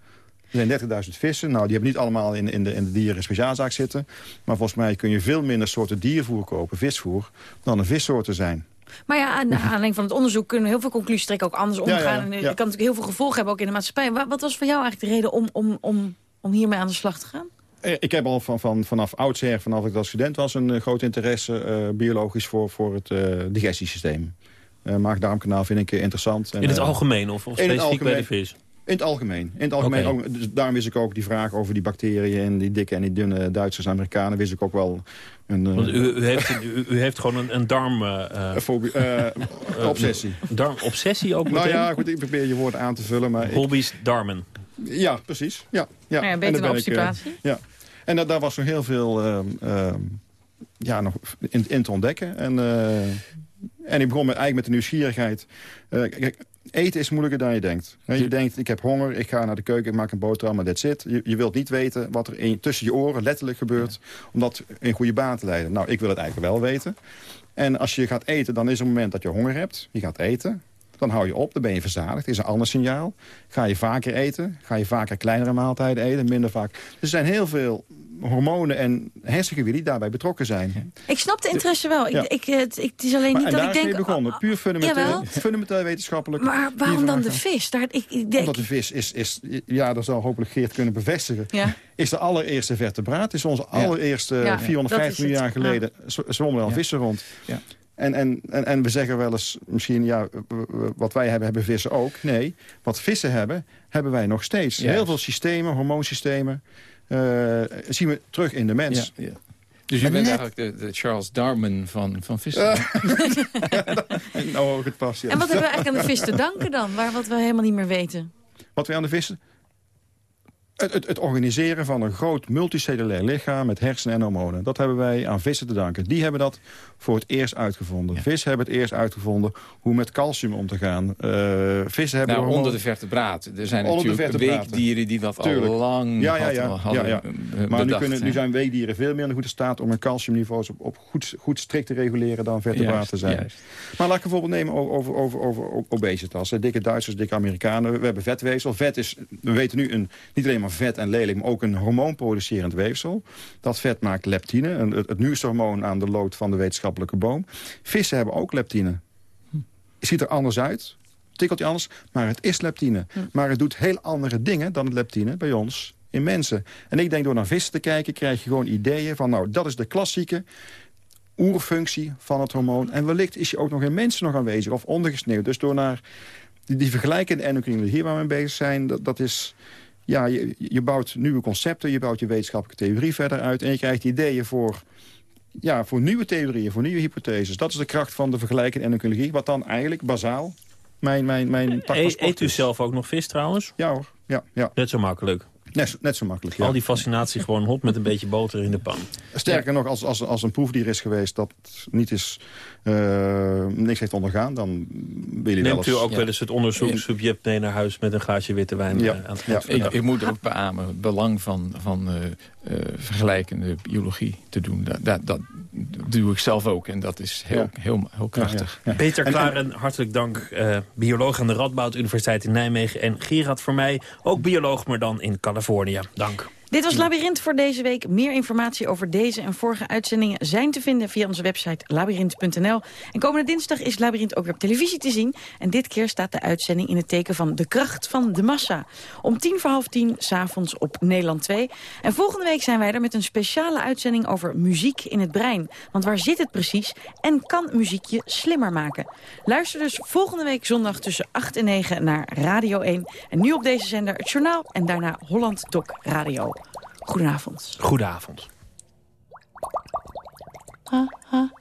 Er zijn 30.000 vissen. Nou, die hebben niet allemaal in, in, de, in de dieren speciaalzaak zitten. Maar volgens mij kun je veel minder soorten diervoer kopen, visvoer, dan een vissoorten zijn. Maar ja, aan aanleiding van het onderzoek kunnen we heel veel conclusies trekken. Ook anders omgaan. En het kan natuurlijk heel veel gevolgen hebben ook in de maatschappij. Wat was voor jou eigenlijk de reden om, om, om, om hiermee aan de slag te gaan? Eh, ik heb al van, van, vanaf oudsher, vanaf ik als student was... een uh, groot interesse uh, biologisch voor, voor het uh, digestiesysteem. Uh, Maag-darmkanaal vind ik interessant. En, in het algemeen of, of specifiek bij de vis? In het algemeen. In het algemeen ook, dus daarom wist ik ook die vraag over die bacteriën... en die dikke en die dunne Duitsers en Amerikanen... wist ik ook wel... Een, Want u, u, heeft, u, u, heeft gewoon een, een darm... Uh, Fobie, uh, obsessie. darmobsessie ook Nou ja, goed, ik probeer je woord aan te vullen. Maar Hobby's darmen. Ja, precies. Ja, ja. Ja beter dan obstipatie. ja. En dat, daar was nog heel veel uh, uh, ja, nog in, in, te ontdekken. En, uh, en ik begon met, eigenlijk met de nieuwsgierigheid. kijk, eten is moeilijker dan je denkt. Je denkt, ik heb honger, ik ga naar de keuken, ik maak een boterham, maar that's it. Je, je wilt niet weten wat er in, tussen je oren letterlijk gebeurt... om dat in goede baan te leiden. Nou, ik wil het eigenlijk wel weten. En als je gaat eten, dan is er een moment dat je honger hebt. Je gaat eten. Dan hou je op, dan ben je verzadigd. is een ander signaal. Ga je vaker eten, ga je vaker kleinere maaltijden eten, minder vaak. Dus er zijn heel veel hormonen en hersengebieden die daarbij betrokken zijn. Ik snap de interesse wel. Ja. Ik, ik, het, het is alleen maar, niet dat ik denk... begonnen. Puur fundamenteel, fundamenteel wetenschappelijk. Maar waarom dan de vis? Daar, ik, ik denk... Omdat de vis is, is... Ja, dat zal hopelijk Geert kunnen bevestigen. Ja. Is de allereerste vertebraat. is onze allereerste Ja, 450 miljoen jaar geleden... zwommen wel vissen rond. Ja. En, en, en, en we zeggen wel eens, misschien, ja, wat wij hebben, hebben vissen ook. Nee, wat vissen hebben, hebben wij nog steeds. Ja. Heel veel systemen, hormoonsystemen, zien we terug in de mens. Ja, ja. Dus u Maar bent net- eigenlijk de, de Charles Darwin van, van vissen. nou, ook het ja. En wat hebben we eigenlijk aan de vis te danken dan? Waar, wat we helemaal niet meer weten. Wat we aan de vissen... Het, het, het organiseren van een groot multicellulair lichaam met hersenen en hormonen. Dat hebben wij aan vissen te danken. Die hebben dat voor het eerst uitgevonden. Vissen hebben het eerst uitgevonden hoe met calcium om te gaan. Uh, vissen hebben Nou, onder de vertebraten. Er zijn natuurlijk weekdieren die dat Tuurlijk. al lang ja, ja, had- ja, hadden ja, ja. eh, Maar nu, kunnen, nu zijn weekdieren veel meer in de goede staat... om hun calciumniveaus op, op goed, goed strikt te reguleren dan vertebraten zijn. juist. Maar laat ik een voorbeeld nemen over, over, over, over obesitas. Dikke Duitsers, dikke Amerikanen. We hebben vetweefsel. Vet is, we weten nu, een, niet alleen maar vet en lelijk... maar ook een hormoonproducerend weefsel. Dat vet maakt leptine, een, het, het nieuwste hormoon aan de lood van de wetenschappelijke boom. Vissen hebben ook leptine. Het ziet er anders uit, tikkeltje anders, maar het is leptine. Maar het doet heel andere dingen dan leptine bij ons in mensen. En ik denk door naar vissen te kijken krijg je gewoon ideeën van... nou, dat is de klassieke oerfunctie van het hormoon. En wellicht is je ook nog in mensen nog aanwezig of ondergesneeuwd. Dus door naar die, die vergelijkende endocrinologie waar we mee bezig zijn... dat, dat is... Ja, je, je bouwt nieuwe concepten, je bouwt je wetenschappelijke theorie verder uit... en je krijgt ideeën voor, ja, voor nieuwe theorieën, voor nieuwe hypotheses. Dat is de kracht van de vergelijkende endocrinologie... wat dan eigenlijk bazaal mijn, mijn, mijn tak van E sport eet u zelf ook nog vis trouwens? Ja hoor, ja. ja. Net zo makkelijk. Net, zo- net zo makkelijk, ja. Al die fascinatie gewoon hot met een beetje boter in de pan. Sterker nog, als, als, als een proefdier is geweest dat niet is, eh, niks heeft ondergaan, dan wil je wel Neemt u ook wel eens het onderzoekssubject mee naar huis met een glaasje witte wijn Ja. eh, aan het Ik, ik moet ook beamen het belang van, van eh, eh, vergelijkende biologie te doen. Dat, dat, dat doe ik zelf ook en dat is heel, Ja. heel, heel krachtig. Peter Klaren, hartelijk dank. eh, bioloog aan de Radboud Universiteit in Nijmegen. En Gerard voor mij, ook bioloog, maar dan in Californië. Dank. Dit was Labyrinth voor deze week. Meer informatie over deze en vorige uitzendingen zijn te vinden via onze website labyrinth.nl. En komende dinsdag is Labyrinth ook weer op televisie te zien. En dit keer staat de uitzending in het teken van de kracht van de massa. Om tien voor half tien s'avonds op Nederland 2. En volgende week zijn wij er met een speciale uitzending over muziek in het brein. Want waar zit het precies en kan muziek je slimmer maken? Luister dus volgende week zondag tussen 8 en 9 naar Radio 1. En nu op deze zender het journaal en daarna Holland Doc Radio. Goedenavond. Goedenavond. Ha, ha, ha,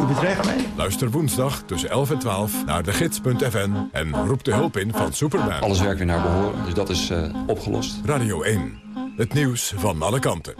U bedreigt mij. Luister woensdag tussen 11 en 12 naar de gids.fm en roep de hulp in van Superman. Alles werkt weer naar behoren, dus dat is uh, opgelost. Radio 1, het nieuws van alle kanten.